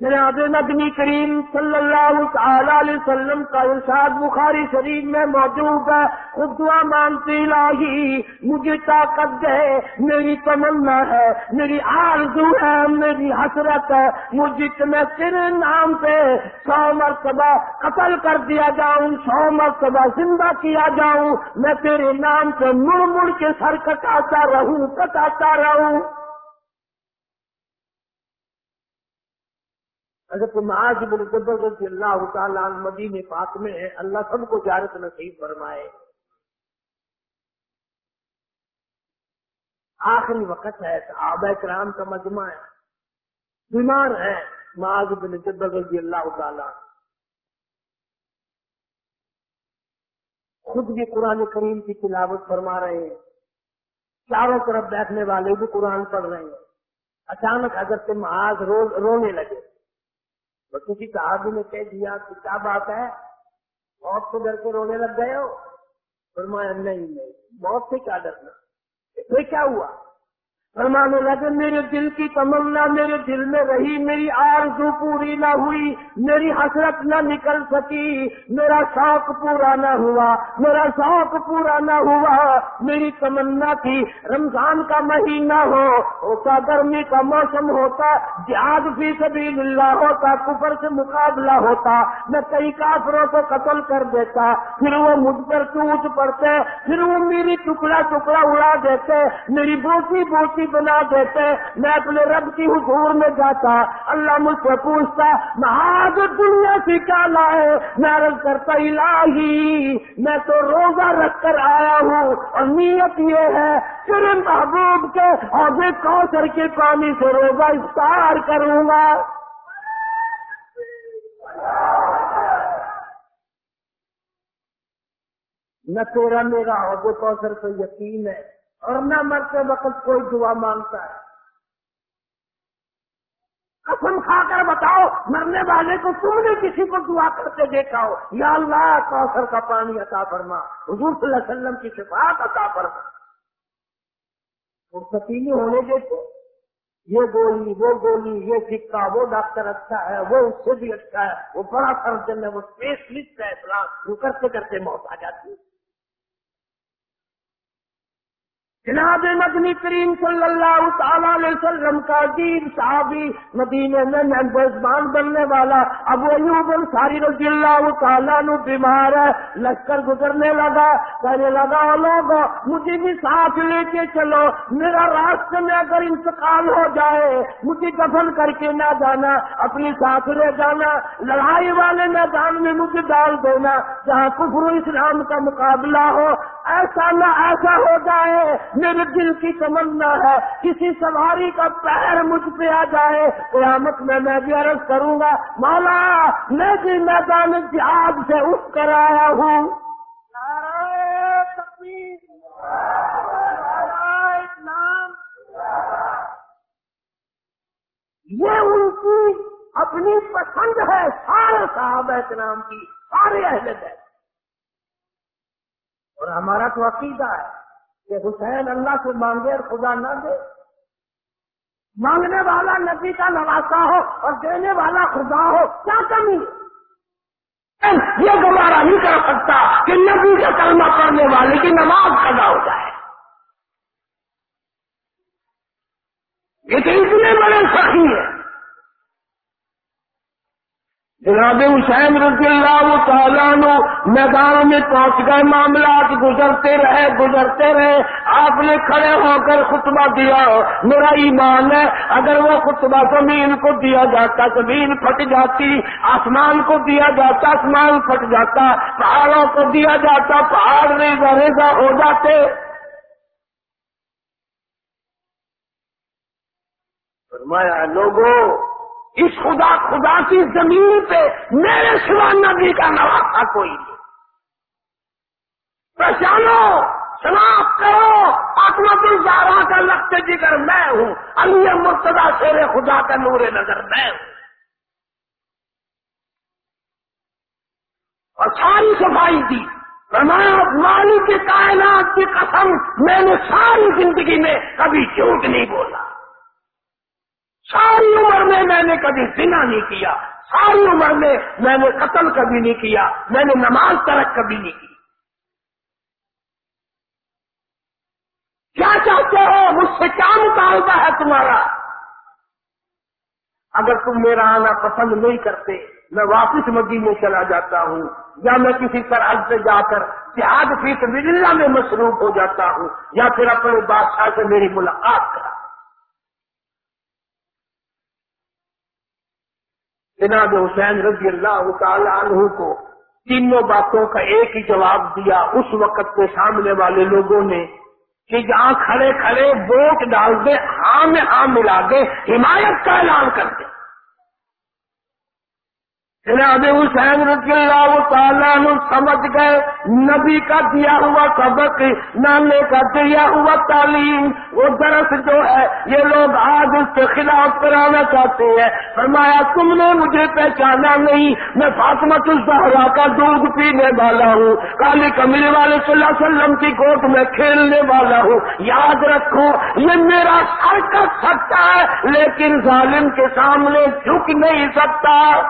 جناب نبی کریم صلی اللہ تعالی علیہ وسلم کا ارشاد بخاری شریف میں موجود ہے۔ خود دعا مانتی لاہی مجھے طاقت دے، میری تمنا ہے، میری آرزو ہے، میری حسرت ہے۔ مجھے میں تیرے نام پہ سو مرتبہ قتل کر دیا جاؤں، سو مرتبہ زندہ کیا جاؤں۔ میں تیرے نام پہ مڑ مڑ کے سر کٹاتا رہوں کٹاتا رہوں۔ حضرت معاذ بن جبل رضی اللہ تعالیٰ مدین پاک میں ہے اللہ سب کو جارت نصیب فرمائے۔ آخری وقت ہے، صحابہ کرام کا مجمع ہے۔ بیمار ہے معاذ بن جبل رضی اللہ تعالیٰ خود بھی قرآن کریم کی تلاوت فرما رہے ہیں۔ چاروں طرف بیٹھنے والے بھی قرآن پڑھ رہے ہیں۔ اچانک اگر تم آج رونے لگے۔ بچوں کی کہا نے کہہ دیا کہ کیا بات ہے، موت کو ڈر کے رونے لگ گئے ہو؟ فرمایا، نہیں نہیں، موت سے کیا ڈرنا؟ پھر کیا ہوا؟ فرمانے لگے، میرے دل کی تمنا، میرے دل میں رہی، میری آرزو پوری نہ ہوئی، میری حسرت نہ نکل سکی، میرا شوق پورا نہ ہوا، میرا شوق پورا نہ ہوا، میری تمنا تھی رمضان کا مہینہ ہو، ہوتا گرمی کا موسم ہوتا، جہاد بھی کبھی اللہ ہوتا، کفر سے مقابلہ ہوتا، میں کئی کافروں کو قتل کر دیتا، پھر وہ مجھ پر ٹوٹ پڑتے، پھر وہ میری ٹکڑا ٹکڑا اڑا دیتے، میری بوٹی بوٹی بنا دیتے، میں اپنے رب کی حضور میں جاتا، اللہ مجھ سے پوچھتا محاذ دنیا سے کیا لائے؟ میں عرض کرتا، الہی، میں تو روزہ رکھ کر آیا ہوں اور نیت یہ ہے، پھر محبوب کے آگے کوثر کے پانی سے روزہ افطار کروں گا۔ نہ تیرا، میرا عہدے کوثر کو یقین ہے۔ اور نہ مرتے وقت کوئی دعا مانگتا ہے۔ قسم کھا کر بتاؤ، مرنے والے کو تم نے کسی کو دعا کرتے دیکھا ہو؟ یا اللہ کوثر کا پانی عطا فرما۔ حضور صلی اللہ علیہ وسلم کی شفاعت عطا فرما۔ پرتیلی ہونے دیتے۔ یہ گولی، وہ گولی، یہ سکہ، وہ ڈاکٹر اچھا ہے، وہ اس سے بھی اچھا ہے۔ وہ بڑا سرجن ہے، وہ اسپیشلسٹ ہے اسلام وہ کرتے کرتے موت آ جاتی ہے۔ جناب مدنی کریم صلی اللہ تعالی علیہ وسلم کا دین صحابی مدینے میں میزبان بننے والا ابو ایوب ساری رضی اللہ تعالیٰ نو بیمار ہے، لشکر گزرنے لگا، کہنے لگا لوگ مجھے بھی ساتھ لے کے چلو، میرا راستے میں اگر انتقال ہو جائے، مجھے دفن کر کے نہ جانا، اپنی ساتھ لے جانا، لڑائی والے میدان میں مجھے ڈال دینا، جہاں کفر اسلام کا مقابلہ ہو، ایسا نہ ایسا ہو جائے میرے دل کی تمنا ہے، کسی سواری کا پیر مجھ پہ آ جائے، قیامت میں میں بھی عرض کروں گا، مولا، میں بھی میدان جہاد سے اٹھ کر آیا ہوں۔ یہ ان کی اپنی پسند ہے، سارے صاحب نام کی، سارے اہل ہے اور ہمارا تو عقیدہ ہے۔ کہ حسین اللہ سے مانگے اور خدا نہ دے۔ مانگنے والا نبی کا نواسا ہو اور دینے والا خدا ہو، کیا کمی؟ یہ گوارا نہیں کر سکتا کہ نبی کا کلمہ پڑھنے والے کی نماز پیدا ہو جائے۔ یہ تو اتنے بڑے سخی ہیں۔ جناب حسین رضی اللہ تعالیٰ نو میدان میں پہنچ گئے معاملات گزرتے رہے گزرتے رہے۔ آپ نے کھڑے ہو کر خطبہ دیا۔ میرا ایمان ہے، اگر وہ خطبہ زمین کو دیا جاتا، زمین پھٹ جاتی، آسمان کو دیا جاتا، آسمان پھٹ جاتا، پہاڑوں کو دیا جاتا، پہاڑ ریزا ریزا ہو جاتے۔ فرمایا، لوگوں اس خدا خدا کی زمین پہ میرے سوا نبی کا نواسا کوئی نہیں۔ پہچانو، شناخت کرو اپنا دل کا لگتے جگر میں ہوں۔ علی مرتدا شیر خدا کا نور نظر میں ہوں۔ اور ساری صفائی دی مالی کے کائنات کی قسم، میں نے ساری زندگی میں کبھی جھوٹ نہیں بولا۔ ساری عمر میں میں نے کبھی زنا نہیں کیا، ساری عمر میں میں نے قتل کبھی نہیں کیا، میں نے نماز ترک کبھی نہیں کی۔ کیا چاہتے ہو؟ مجھ سے کیا مطالبہ ہے تمہارا؟ اگر تم میرا آنا پسند نہیں کرتے، میں واپس مدینے چلا جاتا ہوں، یا میں کسی طرح سے جا کر جہاد فی سبیل اللہ میں مصروف ہو جاتا ہوں، یا پھر اپنے بادشاہ سے میری ملاقات کرا۔ جناب حسین رضی اللہ تعالی عنہ کو تینوں باتوں کا ایک ہی جواب دیا۔ اس وقت کے سامنے والے لوگوں نے کہ جہاں کھڑے کھڑے ووٹ ڈال دے ہاں میں ہاں ملا دے، حمایت کا اعلان کر دے۔ جناب حسین رضی اللہ تعالیٰ سمجھ گئے نبی کا دیا ہوا سبق، نانے کا دیا ہوا تعلیم، وہ درس جو ہے، یہ لوگ آج اس کے خلاف کرانا چاہتے ہیں۔ فرمایا، تم نے مجھے پہچانا نہیں، میں فاطمت الزہرا کا دودھ پینے والا ہوں۔ کالی کمل والے صلی اللہ علیہ وسلم کی گوٹ میں کھیلنے والا ہوں۔ یاد رکھو، یہ میرا سر کر سکتا ہے، لیکن ظالم کے سامنے جھک نہیں سکتا۔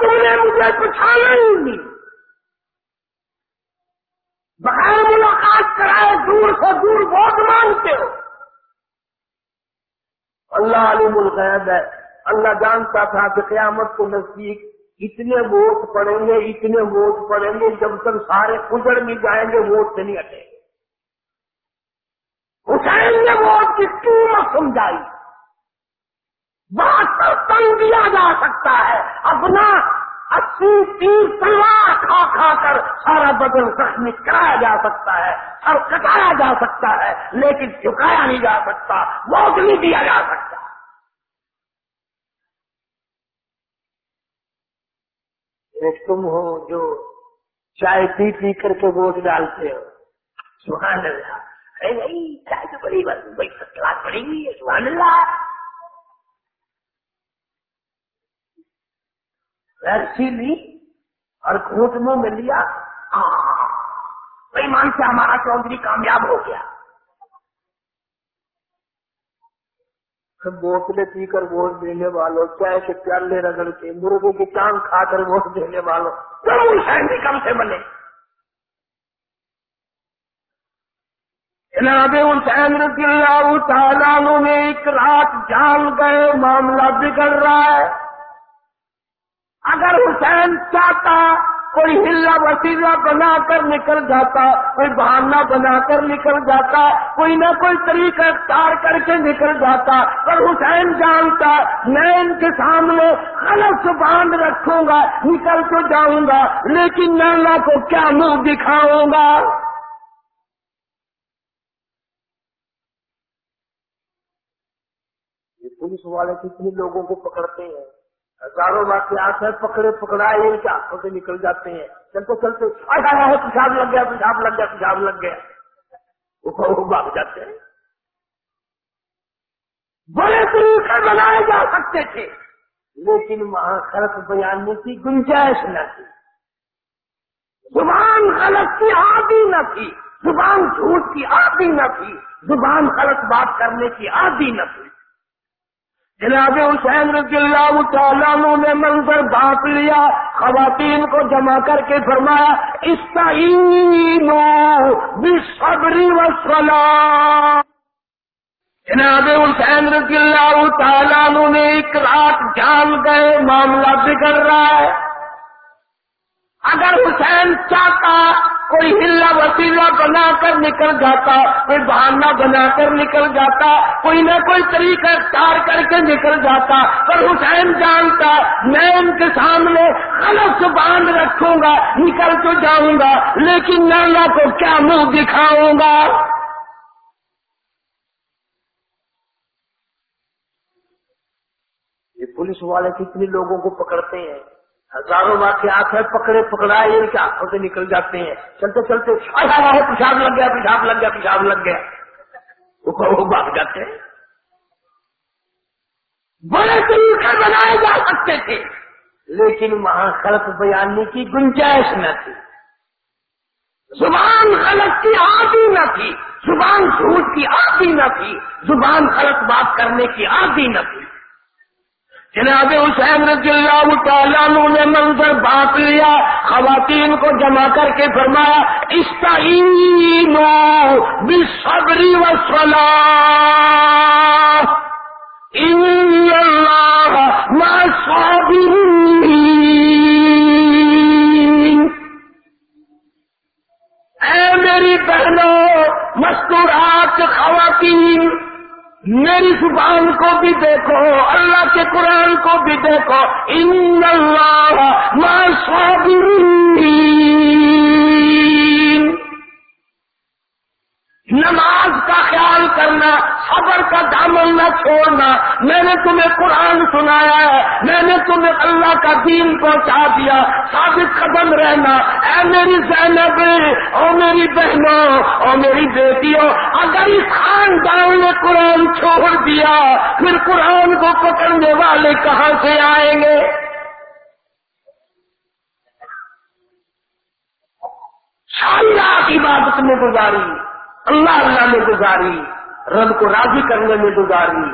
تم نے مجھے پچھانا ہی نہیں بغیر ملاقات کرائے دور سے دور بہت مانگتے ہو اللہ علیم الغیب ہے اللہ اتنے ووٹ پڑیں گے، اتنے ووٹ پڑیں گے، جب تک سارے اجڑ بھی جائیں گے، ووٹ سے نہیں ہٹیں گے۔ حسین نے ووٹ کی قیمت سمجھائی۔ بات پر تنگ دیا جا سکتا ہے۔ اپنا اسی تیر تلوار کھا کھا کر سارا بدن زخمی کرایا جا سکتا ہے اور کٹایا جا سکتا ہے، لیکن چکایا نہیں جا سکتا، ووٹ نہیں دیا جا سکتا۔ ایک تم ہو جو چائے پی پی کر کے ووٹ ڈالتے ہو۔ سبحان اللہ۔ ارے نہیں، چائے تو بڑی بڑی کلاس پڑی ہوئی ہے، سبحان اللہ۔ ایسی لی اور گھوٹ میں لیا۔ بھائی مان سے ہمارا چودھری کامیاب ہو گیا۔ بوتلیں پی کر ووٹ دینے والوں چائے کے پیالے رگڑ کے مرغے کی چاند کھا کر ووٹ دینے والوں کم حسین بھی کم سے بنے۔ جناب حسین رضی اللہ تعالیٰ نے ایک رات جان گئے، معاملہ بگڑ رہا ہے۔ اگر حسین چاہتا کوئی ہلا وسیلہ بنا کر نکل جاتا، کوئی بہانہ بنا کر نکل جاتا، کوئی نہ کوئی طریقہ اختیار کر کے نکل جاتا۔ پر حسین جانتا، میں ان کے سامنے غلط باندھ رکھوں گا، نکل تو جاؤں گا، لیکن نانا کو کیا منہ دکھاؤں گا؟ یہ پولیس والے کتنے لوگوں کو پکڑتے ہیں؟ ہزاروں واقعات ہیں پکڑے، پکڑائے، ان کے ہاتھوں سے نکل جاتے ہیں۔ چلتے چلتے پیشاب لگ گیا، پیشاب لگ گیا، پیشاب لگ گیا۔ وہ بھاگ جاتے ہیں۔ بڑے طریقے بنائے جا سکتے تھے، لیکن وہاں خرط بیاننے کی گنجائش نہ تھی۔ زبان غلط کی عادی نہ تھی، زبان جھوٹ کی عادی نہ تھی، زبان غلط بات کرنے کی عادی نہ تھی۔ جناب حسین رضی اللہ تعالیٰ نے منظر بانٹ لیا، خواتین کو جمع کر کے فرمایا اس صبری و سلام جناب حسین رضی اللہ تعالیٰ نے ایک رات جان گئے، معاملہ بگڑ رہا ہے۔ اگر حسین چاہتا کوئی ہلا وسیلہ بنا کر نکل جاتا، کوئی بہانہ بنا کر نکل جاتا، کوئی نہ کوئی طریقہ اختیار کر کے نکل جاتا۔ پر حسین جانتا، میں ان کے سامنے غلط باندھ رکھوں گا، نکل تو جاؤں گا، لیکن نانا کو کیا منہ دکھاؤں گا؟ یہ پولیس والے کتنے لوگوں کو پکڑتے ہیں؟ ہزاروں واقعات ہیں پکڑے، پکڑائے یعنی ان کے ہاتھوں سے نکل جاتے ہیں۔ چلتے چلتے پیشاب لگ گیا، پیشاب لگ گیا، پیشاب لگ گیا۔ وہ بھاگ جاتے ہیں۔ بڑے طریقے بنائے جا سکتے تھے، لیکن وہاں غلط بیاننے کی گنجائش نہ تھی۔ زبان غلط کی عادی نہ تھی، زبان جھوٹ کی عادی نہ تھی، زبان غلط بات کرنے کی عادی نہ تھی۔ جناب حسین رضی اللہ تعالیٰ نے منظر بانٹ لیا، خواتین کو جمع کر کے فرمایا استعینو بصبری و ان اللہ ما صابرین اے میری بہنوں، مستورات خواتین میری زبان کو بھی دیکھو اللہ کے قرآن کو بھی دیکھو۔ ان اللہ نماز کا خیال کرنا، صبر کا دامن نہ چھوڑنا۔ میں نے تمہیں قرآن سنایا ہے، میں نے تمہیں اللہ کا دین پہنچا دیا۔ ثابت قدم رہنا۔ اے میری زینب، او میری بہنوں، او میری بیٹیوں، اگر اس خاندان نے قرآن چھوڑ دیا، پھر قرآن کو پکڑنے والے کہاں سے آئیں گے؟ شاندار کی بات اس نے گزاری۔ اللہ اللہ میں گزاری، رب کو راضی کرنے میں گزاری۔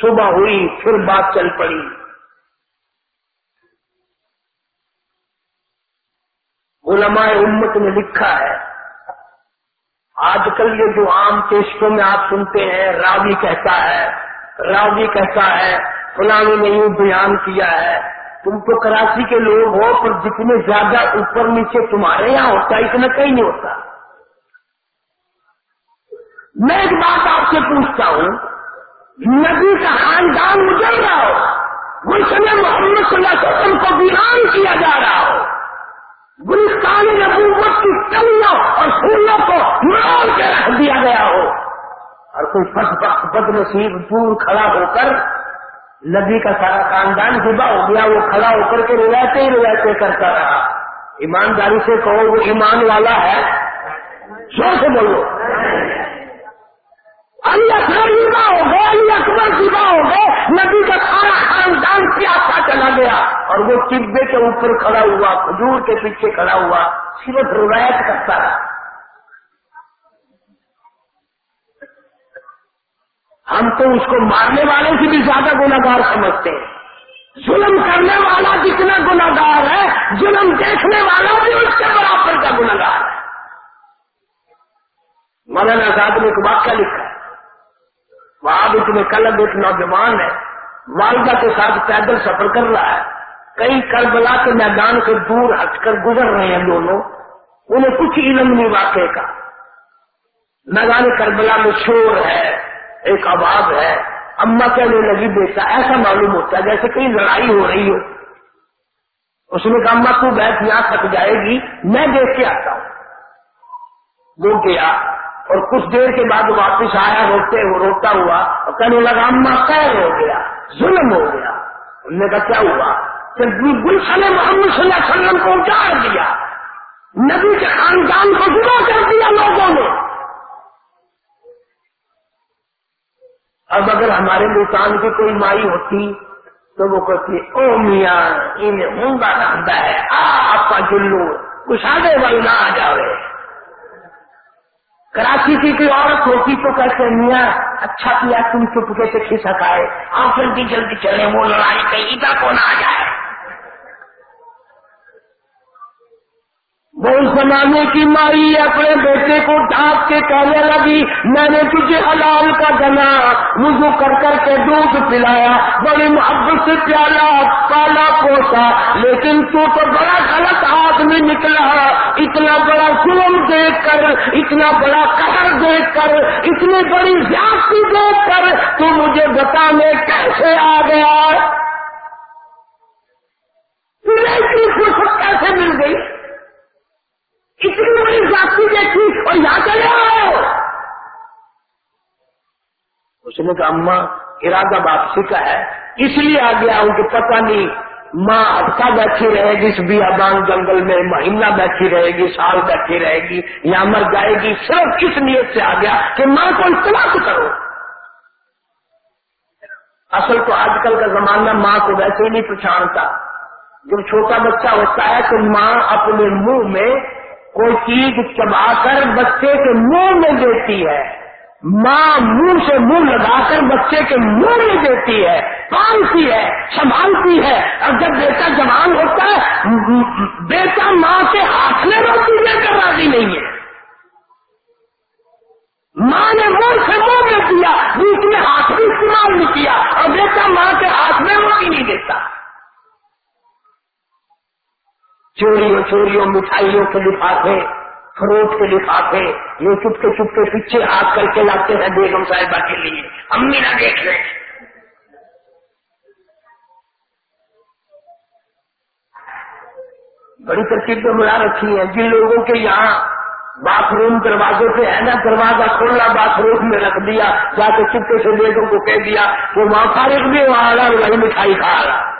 صبح ہوئی، پھر بات چل پڑی۔ علماء امت نے لکھا ہے، آج کل یہ جو عام ٹیسٹوں میں آپ سنتے ہیں، راوی کہتا ہے، راوی کہتا ہے فلانی نے یوں بیان کیا ہے۔ تم تو کراچی کے لوگ ہو، پر جتنے زیادہ اوپر نیچے تمہارے یہاں ہوتا ہے اتنا کہیں نہیں ہوتا۔ میں ایک بات آپ سے پوچھتا ہوں، نبی کا خاندان اجل رہا ہو، گلشن محمد صلی اللہ علیہ وسلم کو ویران کیا جا رہا ہو گلستان نبوت کی کلیوں اور پھولوں کو مار کے رکھ دیا گیا ہو۔ اور کوئی فٹ بد نصیب دور کھڑا ہو کر نبی کا سارا خاندان ڈبا ہو گیا، وہ کھڑا ہو کر کے روایتیں ہی روایتیں کرتا رہا۔ ایمانداری سے کہو وہ ایمان والا ہے سو سے بولو۔ علی اکبر جیبا ہو گئے علی اکبر جیبا ہو گئے، نبی کا سارا خاندان پیاسا چلا گیا۔ اور وہ چبے کے اوپر کھڑا ہوا، کھجور کے پیچھے کھڑا ہوا، صرف روایت کرتا رہا۔ ہم تو اس کو مارنے والے سے بھی زیادہ گناگار سمجھتے ہیں۔ ظلم کرنے والا جتنا گناگار ہے، ظلم دیکھنے والا بھی اس کے برابر کا گناگار ہے۔ مولانا آزاد نے ایک واقعہ لکھا۔ وہاں بھی تمہیں کلب ایک نوجوان ہے۔ والدہ کے ساتھ پیدل سفر کر رہا ہے۔ کئی کربلا کے میدان سے دور ہٹ کر گزر رہے ہیں دونوں۔ انہیں کچھ علم نہیں واقع کا۔ میدان کربلا میں شور ہے، ایک آواز ہے۔ اما کہنے لگی، بیٹا، ایسا معلوم ہوتا ہے جیسے کہیں لڑائی ہو رہی ہو۔ اس نے کہا، اما، تو بیٹھ یہاں تھک جائے گی، میں دیکھ کے آتا ہوں۔ وہ گیا۔ اور کچھ دیر کے بعد واپس آیا، روتے روتا ہوا اور کہنے لگا اما خیر ہو گیا، ظلم ہو گیا۔ انہوں نے کہا، کیا ہوا؟ گلشن محمد صلی اللہ علیہ وسلم کو اجاڑ دیا۔ نبی کے خاندان کو جدا کر دیا لوگوں نے۔ اب اگر ہمارے ملتان کی کوئی مائی ہوتی تو وہ کہتی، او میاں، انہیں ہونگا نہ ہے آپ کا جلو، کچھ آگے والی نہ آ جاؤ کراچی کی کوئی عورت ہوتی تو کہتے میاں اچھا کیا تم چپکے سے کھسک آئے آپ جلدی جلدی چلے، وہ لڑائی کہیں کا کون آ جائے؟ وہ اس زمانے کی مائی اپنے بیٹے کو ڈھانپ کے کہنے لگی، میں نے تجھے حلال کا گنا وضو کر کر کے دودھ پلایا۔ بڑی محبت سے پیالا پالا پوسا۔ لیکن تو تو بڑا غلط آدمی نکلا۔ اتنا بڑا ظلم دیکھ کر، اتنا بڑا قہر دیکھ کر، اتنی بڑی زیادتی دیکھ کر تو مجھے بتانے کیسے آ گیا؟ تجھے اتنی فرصت کیسے مل گئی؟ اتنی بڑی ذاتی دیکھی اور یہاں چلے آئے اس نے کہا اما ارادہ واپسی کا ہے۔ اس لیے آ گیا ہوں کہ پتہ نہیں ماں ہفتہ بیٹھی رہے گی، اس بیابان جنگل میں مہینہ بیٹھی رہے گی، سال بیٹھی رہے گی، یا مر جائے گی۔ صرف کس نیت سے آ گیا کہ ماں کو اطلاع کرو۔ اصل تو آج کل کا زمانہ ماں کو ویسے ہی نہیں پچھاڑتا جب چھوٹا بچہ ہوتا ہے تو ماں اپنے منہ میں کوئی چیز چبا کر بچے کے منہ میں دیتی ہے۔ ماں منہ سے منہ لگا کر بچے کے منہ میں دیتی ہے۔ پالتی ہے، سنبھالتی ہے۔ اور جب بیٹا جوان ہوتا ہے، بیٹا ماں کے ہاتھ میں روٹی لے کر راضی نہیں ہے۔ ماں نے منہ سے منہ میں دیا بیچ میں ہاتھ بھی استعمال نہیں کیا۔ اور بیٹا ماں کے ہاتھ میں روٹی نہیں دیتا۔ چوریوں چوریوں، مٹھائیوں کے لفافے فروٹ کے لفافے، یہ چپ کے چپ کے پیچھے ہاتھ کر کے لاتے ہیں بیگم صاحبہ کے لیے۔ امی نہ دیکھ لیں۔ بڑی ترکیب میں ملا رکھی ہے۔ جن لوگوں کے یہاں باتھ روم دروازے پہ ہے نا، دروازہ کھولا باتھ روم میں رکھ دیا، جا کے چپے سے بیٹوں کو کہہ دیا، وہ وہاں فارغ بھی وہاں رہا وہی مٹھائی کھا رہا۔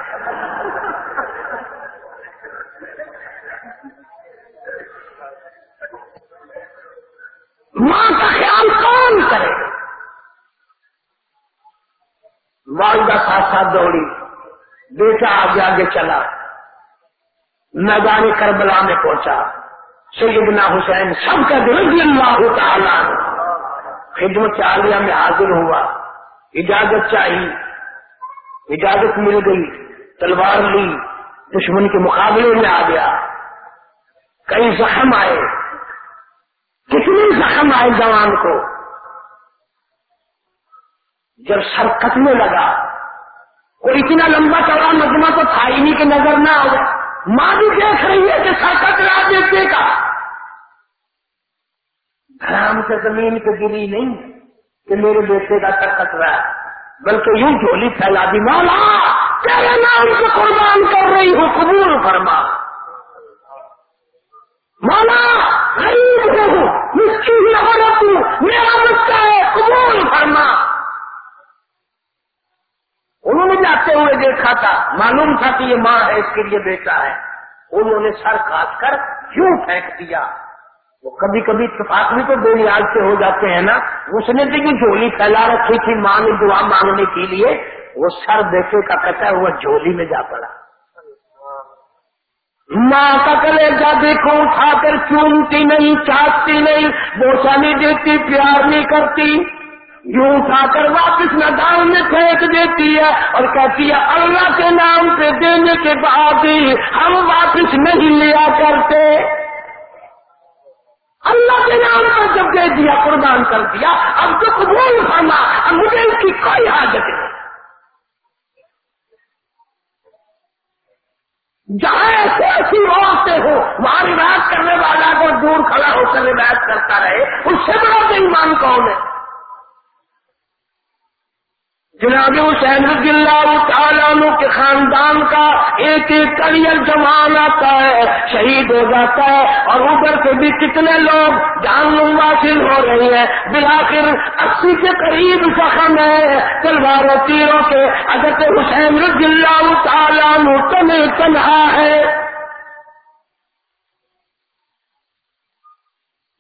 ماں کا خیال کون کرے؟ والدہ ساتھ ساتھ دوڑی، بیٹا آگے آگے چلا۔ میدان کربلا میں پہنچا۔ سیدنا حسین سب کا رضی اللہ تعالیٰ خدمت عالیہ میں حاضر ہوا۔ اجازت چاہی۔ اجازت مل گئی۔ تلوار لی۔ دشمن کے مقابلے میں آ گیا۔ کئی زخم آئے۔ کتنے زخم آئے جوان کو۔ جب سر کٹنے لگا، کوئی اتنا لمبا چڑا مجمع تو تھا ہی نہیں کہ نظر نہ آ ماں بھی دیکھ رہی ہے کہ سر کٹنا دیکھنے کا۔ حرام سے زمین پہ گری نہیں کہ میرے بیٹے کا سر کٹ رہا ہے، بلکہ یوں جھولی پھیلا دی، مولا، تیرے نام سے قربان کر رہی ہوں، قبول فرما۔ مولا غریب ہوں مسکین عورت ہوں میرا بچہ ہے، قبول فرما۔ انہوں نے جاتے ہوئے دیکھا تھا، معلوم تھا کہ یہ ماں ہے، اس کے لیے بیٹا ہے۔ انہوں نے سر کاٹ کر کیوں پھینک دیا۔ وہ کبھی کبھی اتفاق بھی تو بے سے ہو جاتے ہیں نا۔ اس نے بھی جھولی پھیلا رکھی تھی، ماں نے دعا مانگنے کے لیے۔ وہ سر دیکھے کا کہتا ہے، وہ جھولی میں جا پڑا۔ ماں کا کلے جا دیکھو کھا کر چونتی نہیں چاہتی نہیں بوسا نہیں دیتی، پیار نہیں کرتی۔ یوں اٹھا کر واپس میدان میں پھینک دیتی ہے اور کہتی ہے، اللہ کے نام سے دینے کے بعد ہی ہم واپس نہیں لیا کرتے۔ اللہ کے نام پر جب دے دیا، قربان کر دیا، اب تو قبول فرما، اب مجھے اس کی کوئی حاجت نہیں۔ جہاں ایسے ایسی عورتیں ہو وہاں روایت کرنے والا کو دور کھڑا ہو کر روایت کرتا رہے، اس سے بڑا بے ایمان کون ہے؟ جناب حسین رضی اللہ تعالیٰ عنہ کے خاندان کا ایک ایک کریئر جوان آتا ہے، شہید ہو جاتا ہے اور ادھر سے بھی کتنے لوگ جان حاصل ہو رہی ہیں بلاخر اسی کے قریب زخم ہے۔ تلوار تیروں کے حضرت حسین رضی اللہ تعالیٰ عنہ تنہا ہے۔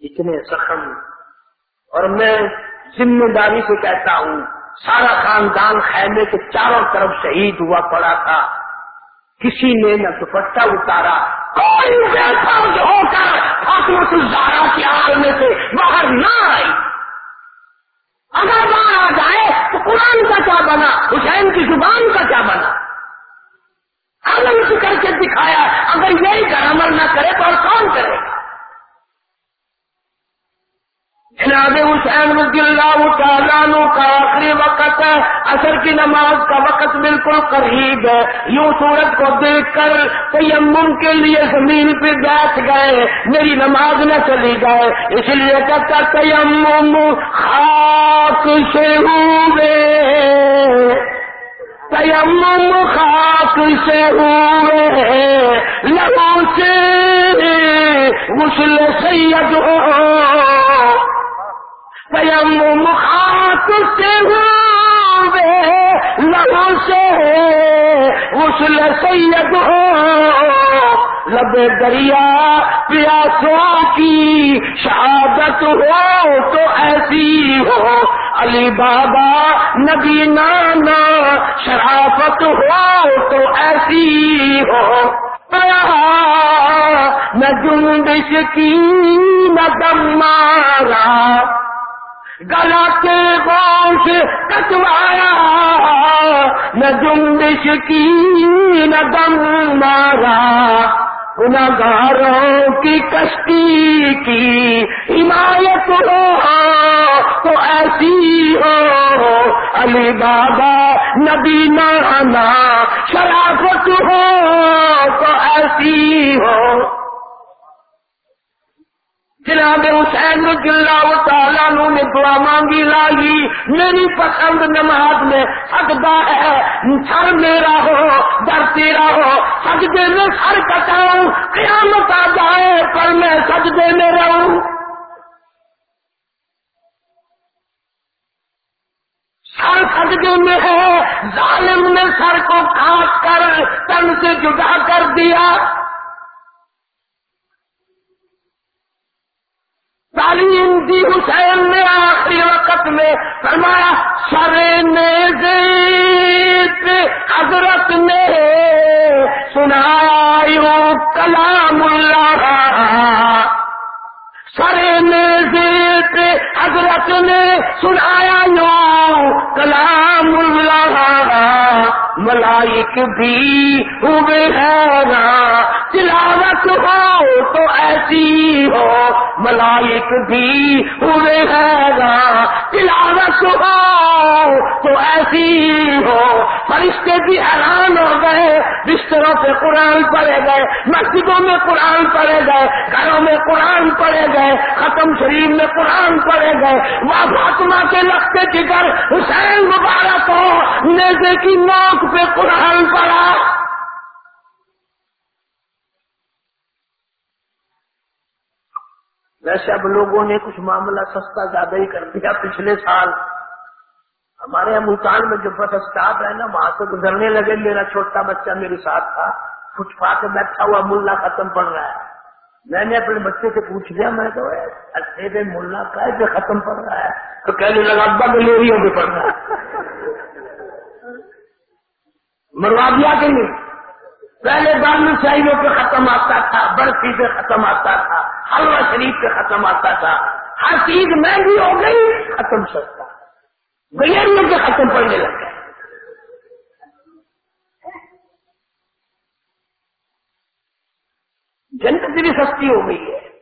اتنے زخم۔ اور میں ذمہ داری سے کہتا ہوں، سارا خاندان خیمے کے چاروں طرف شہید ہوا پڑا تھا۔ کسی نے نہ دوپٹہ اتارا، کوئی ہو کر زارا کی آڑ میں سے باہر نہ آئی اگر باہر آ جائے تو قرآن کا کیا بنا؟ حسین کی زبان کا کیا بنا؟ عمل کر کے دکھایا، اگر یہی کا عمل نہ کرے تو اور کون کرے گا؟ جناب حسین رضی اللہ تعالیٰ کا آخری وقت ہے۔ اثر کی نماز کا وقت بالکل قریب ہے۔ یوں سورج کو دیکھ کر تیمم کے لیے زمین پہ بیٹھ گئے۔ میری نماز نہ چلی جائے۔ اس لیے کہتا تیمم خاک سے ہوئے۔ تیمم خاک سے ہوئے۔ لگوں سے غسل سید ہو۔ مخاط سے ہوئے، لبوں سے غسل سید ہو، لب دریا پیاسوں کی شہادت ہو تو ایسی ہو۔ علی بابا نبی نانا شرافت ہو تو ایسی ہو۔ نہ جنبش کی نہ دم مارا۔ گلا کے گوش کٹوایا، نہ جنبش کی، نہ دم مارا۔ گناگاروں کی کشتی کی حمایت ہو، تو ایسی ہو۔ علی بابا، نبی نانا، شرافت ہو، تو ایسی ہو۔ جناب حسین رضی اللہ تعالیٰ نے دعا مانگی لائی میری پسند نماز میں سجدہ ہے، سر میرا ہو، در تیرا ہو، سجدے میں سر کٹاؤں قیامت آ جائے، پر میں سجدے میں رہوں۔ سر سجدے میں ہے، ظالم نے سر کو کھاس کر تن سے جدا کر دیا۔ دی حسین نے آخری وقت میں فرمایا، سر نے حضرت نے سنایا کلام اللہ۔ سر نے حضرت نے سنایا یوں کلام اللہ۔ ملائک بھی ہوئے ہے تلاوت ہو تو ایسی ہو، ملائک بھی ہوئے ہے تلاوت ہو تو ایسی ہو، فرشتے بھی حیران ہو گئے۔ بستروں پہ قرآن پڑے گئے، مسجدوں میں قرآن پڑے گئے، گھروں میں قرآن پڑے گئے، ختم شریف میں قرآن پڑے گئے۔ وہ فاطمہ کے لگتے جگر حسین مبارک ہو، نیزے کی نوک پہ قرآن پڑا ویسے اب لوگوں نے کچھ معاملہ سستا زیادہ ہی کر دیا پچھلے سال۔ ہمارے یہاں ملتان میں جو بس اسٹاف ہے نا، وہاں سے گزرنے لگے۔ میرا چھوٹا بچہ میرے ساتھ تھا۔ کچھ پا کے بیٹھا ہوا ملا ختم پڑ رہا ہے۔ میں نے اپنے بچے سے پوچھ لیا، میں تو اچھے ملا کا جو ختم پڑ رہا ہے؟ تو کہنے لگا، ابا گلیریوں پہ پڑ رہا ہے۔ مروا دیا کہ نہیں؟ پہلے بال شاہیوں پہ ختم آتا تھا، برفی پہ ختم آتا تھا۔ حلوہ شریف پہ ختم آتا تھا۔ ہر چیز مہنگی ہو گئی، ختم سستا گلیریوں پہ ختم پڑنے لگ گئے۔ جنت بھی سستی ہو گئی ہے۔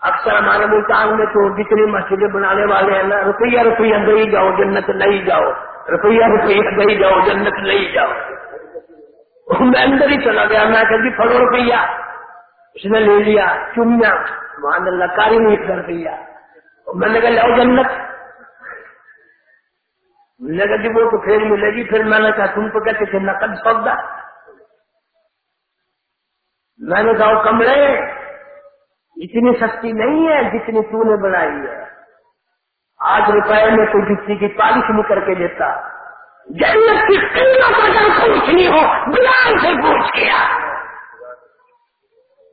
اکثر ہمارے ملتان میں تو جتنی مسجدیں بنانے والے ہیں نا، روپیہ روپیہ دے جاؤ، جنت نہیں جاؤ۔ روپیہ روپیہ دے جاؤ، جنت نہیں جاؤ۔ میں اندر ہی چلا گیا، میں کہ جی، پڑو روپیہ۔ اس نے لے لیا چمیا مان اللہ، کاری نہیں کر دیا۔ میں نے کہا لاؤ جنت۔ میں نے کہا جی وہ تو پھر ملے گی، پھر میں نے کہا، تم تو کہتے تھے نقد سودا میں نے کہا کمرے، اتنی سستی نہیں ہے جتنی تو نے بنائی ہے۔ آج روپئے میں کوئی جتنی کی پالش نہیں کر کے دیتا۔ جنت کی قیمت اگر پوچھنی ہو، بلال سے پوچھ کیا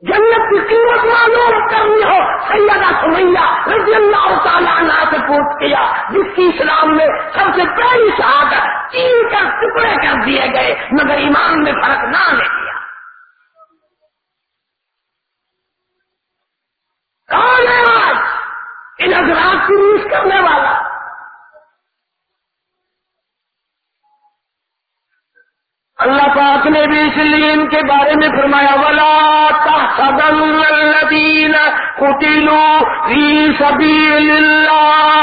جنت کی قیمت معلوم کرنی ہو، سیدہ سمیا رضی اللہ تعالیٰ عنہ سے پوچھ کیا، جس کی اسلام میں سب سے پہلی شہادت تین کا ٹکڑے کر دیے گئے، مگر ایمان میں فرق نہ لے دیا کون ہے آج؟ ان حضرات کی روس کرنے والا اللہ پاک نے بھی اس لیے ان کے بارے میں فرمایا، ولا الذین قتلوا فی سبیل اللہ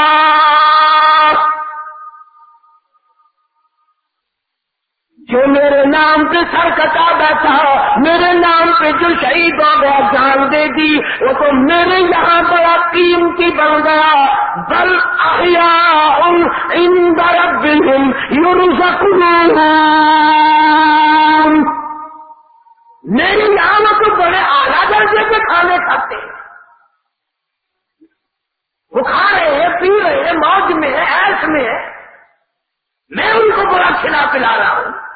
جو میرے نام پہ سر کٹا بیٹھا، میرے نام پہ جو شہید ہو گیا، جان دے دی۔ وہ تو میرے یہاں بڑا قیمتی بن گیا۔ بل آیا ان برب میرے یہاں تو بڑے اعلیٰ درجے کے کھانے کھاتے ہیں۔ وہ کھا رہے ہیں پی رہے ہیں، موج میں ہے ایس میں ہے۔ میں ان کو بڑا کھلا پلا رہا ہوں۔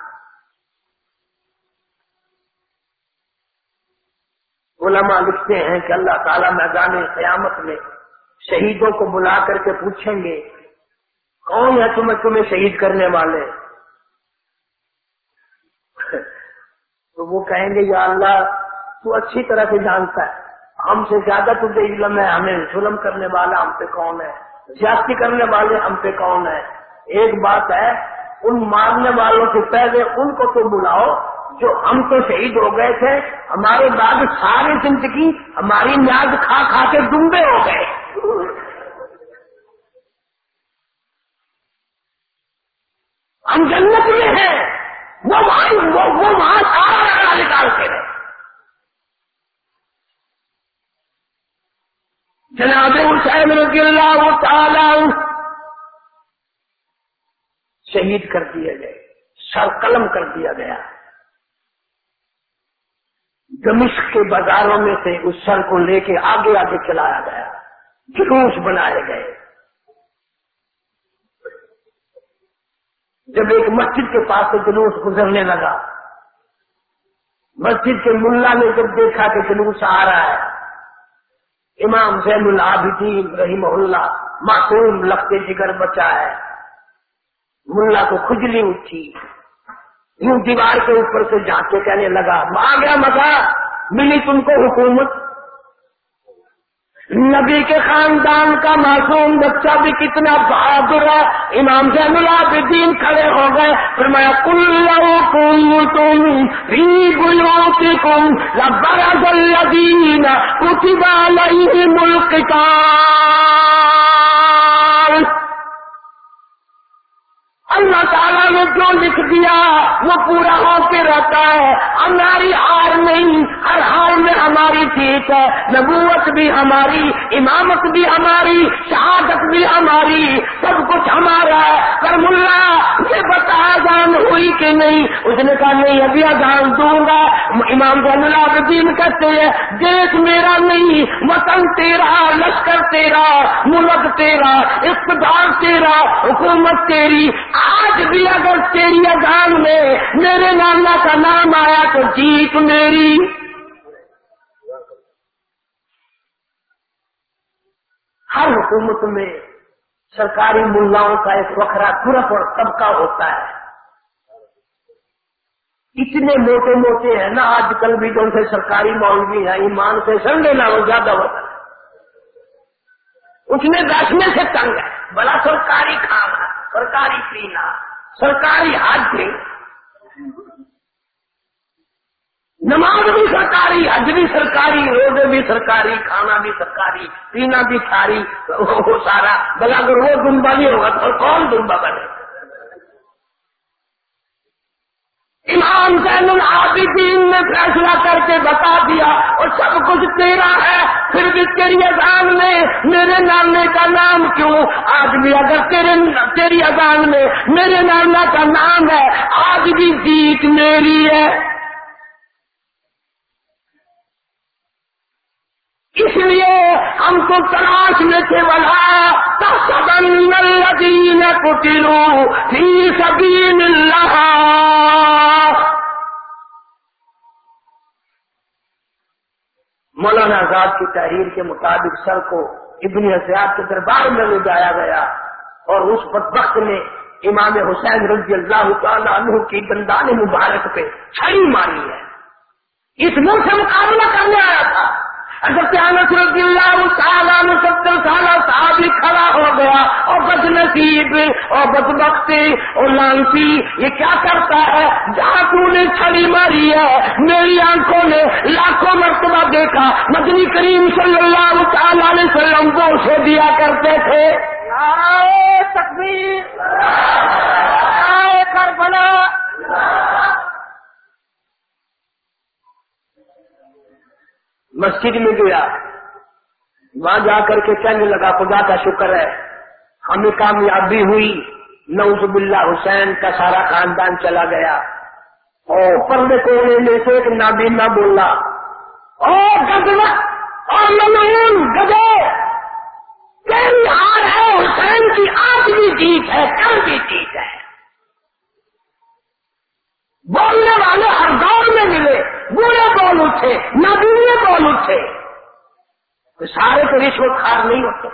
علماء لکھتے ہیں کہ اللہ تعالیٰ میدان قیامت میں شہیدوں کو بلا کر کے پوچھیں گے، کون ہے تمہیں تمہیں شہید کرنے والے؟ (laughs) تو وہ کہیں گے، یا اللہ، تو اچھی طرح سے جانتا ہے۔ ہم سے زیادہ تجھے علم ہے، ہمیں ظلم کرنے والا ہم پہ کون ہے؟ زیادتی کرنے والے ہم پہ کون ہے؟ ایک بات ہے، ان مارنے والوں سے پہلے ان کو تو بلاؤ جو ہم تو شہید ہو گئے تھے، ہمارے بعد ساری زندگی ہماری نیاز کھا کھا کے ڈمبے ہو گئے۔ ہم جنت میں ہیں، وہ وہاں وہ وہاں سارا نکال کے رہے۔ جناب حسین رضی اللہ تعالی شہید کر دیے گئے سر قلم کر دیا گیا۔ دمشق کے بازاروں میں سے اس سر کو لے کے آگے آگے چلایا گیا۔ جلوس بنائے گئے۔ جب ایک مسجد کے پاس سے جلوس گزرنے لگا، مسجد کے ملا نے جب دیکھا کہ جلوس آ رہا ہے، امام زین العابدین رحیم اللہ معصوم لگتے جگر بچا ہے۔ ملا کو کھجلی اٹھی۔ یوں دیوار کے اوپر سے جا کے کہنے لگا آ گیا مزہ، ملی تم کو حکومت۔ نبی کے خاندان کا معصوم بچہ بھی کتنا بہادر ہے۔ امام زین العابدین کھڑے ہو گئے۔ پھر میں کلو کم تم اللہ تعالیٰ نے جو لکھ دیا وہ پورا ہو کے رہتا ہے۔ ہماری ہار نہیں، ہر حال میں ہماری ٹھیک ہے۔ نبوت بھی ہماری، امامت بھی ہماری، شہادت بھی ہماری۔ سب کچھ ہمارا ہے۔ پر ملا یہ بتا جان ہوئی کہ نہیں؟ اس نے کہا، نہیں، ابھی اذان دوں گا۔ امام زین العابدین کہتے ہیں، دیش میرا نہیں، وطن تیرا، لشکر تیرا، ملک تیرا، اقتدار تیرا، حکومت تیری آج بھی اگر تیری اذان میں میرے نانا کا نام آیا تو جیت میری۔ ہر حکومت میں سرکاری ملاؤں کا ایک وکرا گروپ اور طبقہ ہوتا ہے۔ اتنے موٹے موٹے ہیں نا، آج کل بھی جو سے سرکاری مولوی ہیں، ایمان سے سنڈے نہ زیادہ ہوتا ہے۔ اس میں بیٹھنے سے تنگ ہے، بڑا سرکاری کام ہے۔ سرکاری پینا سرکاری حج۔ نماز بھی سرکاری، حج بھی سرکاری، روزے بھی سرکاری، کھانا بھی سرکاری، پینا بھی ساری، وہ سارا بلا اگر وہ دمبا نہیں ہوگا تو کون دمبا بنے؟ امام زین العابدین نے فیصلہ کر کے بتا دیا اور سب کچھ تیرا ہے، پھر بھی تیری اذان میں میرے نانے کا نام کیوں؟ آج بھی اگر تیرے تیری اذان میں میرے نانا کا نام ہے، آج بھی جیت میری ہے۔ اس لیے ہم کو تلاش میں تھے بلا الذین قتلوا فی سبیل اللہ مولانا آزاد کی تحریر کے مطابق سر کو ابن حسیات کے دربار میں لے جایا گیا اور اس بدبخت نے امام حسین رضی اللہ تعالیٰ عنہ کی دندان مبارک پہ چھڑی ماری ہے۔ اس منہ سے مقابلہ کرنے آیا تھا۔ حضرت انس رضی اللہ تعالیٰ میں ستر سالہ صاحب کھڑا ہو گیا۔ اور بد نصیب اور بدبختی، اور لانسی، یہ کیا کرتا ہے؟ جہاں تو نے چھڑی ماری ہے۔ میری آنکھوں نے لاکھوں مرتبہ دیکھا۔ مدنی کریم صلی اللہ تعالیٰ علیہ وسلم کو اسے دیا کرتے تھے۔ تکبیر۔ کربلا۔ مسجد میں گیا۔ وہاں جا کر کے کہنے لگا، خدا کا شکر ہے، ہمیں کامیابی ہوئی۔ نوز اللہ حسین کا سارا خاندان چلا گیا۔ اور پردے کونے میں سے ایک نابینا بولا اور گدے! تیری ہار ہے، حسین کی آج بھی جیت ہے، کل بھی جیت ہے۔ بولنے والے ہر دور میں ملے۔ برے بول اٹھے، نہ برے بول اٹھے۔ تو سارے تو رشوت کھار نہیں ہوتے۔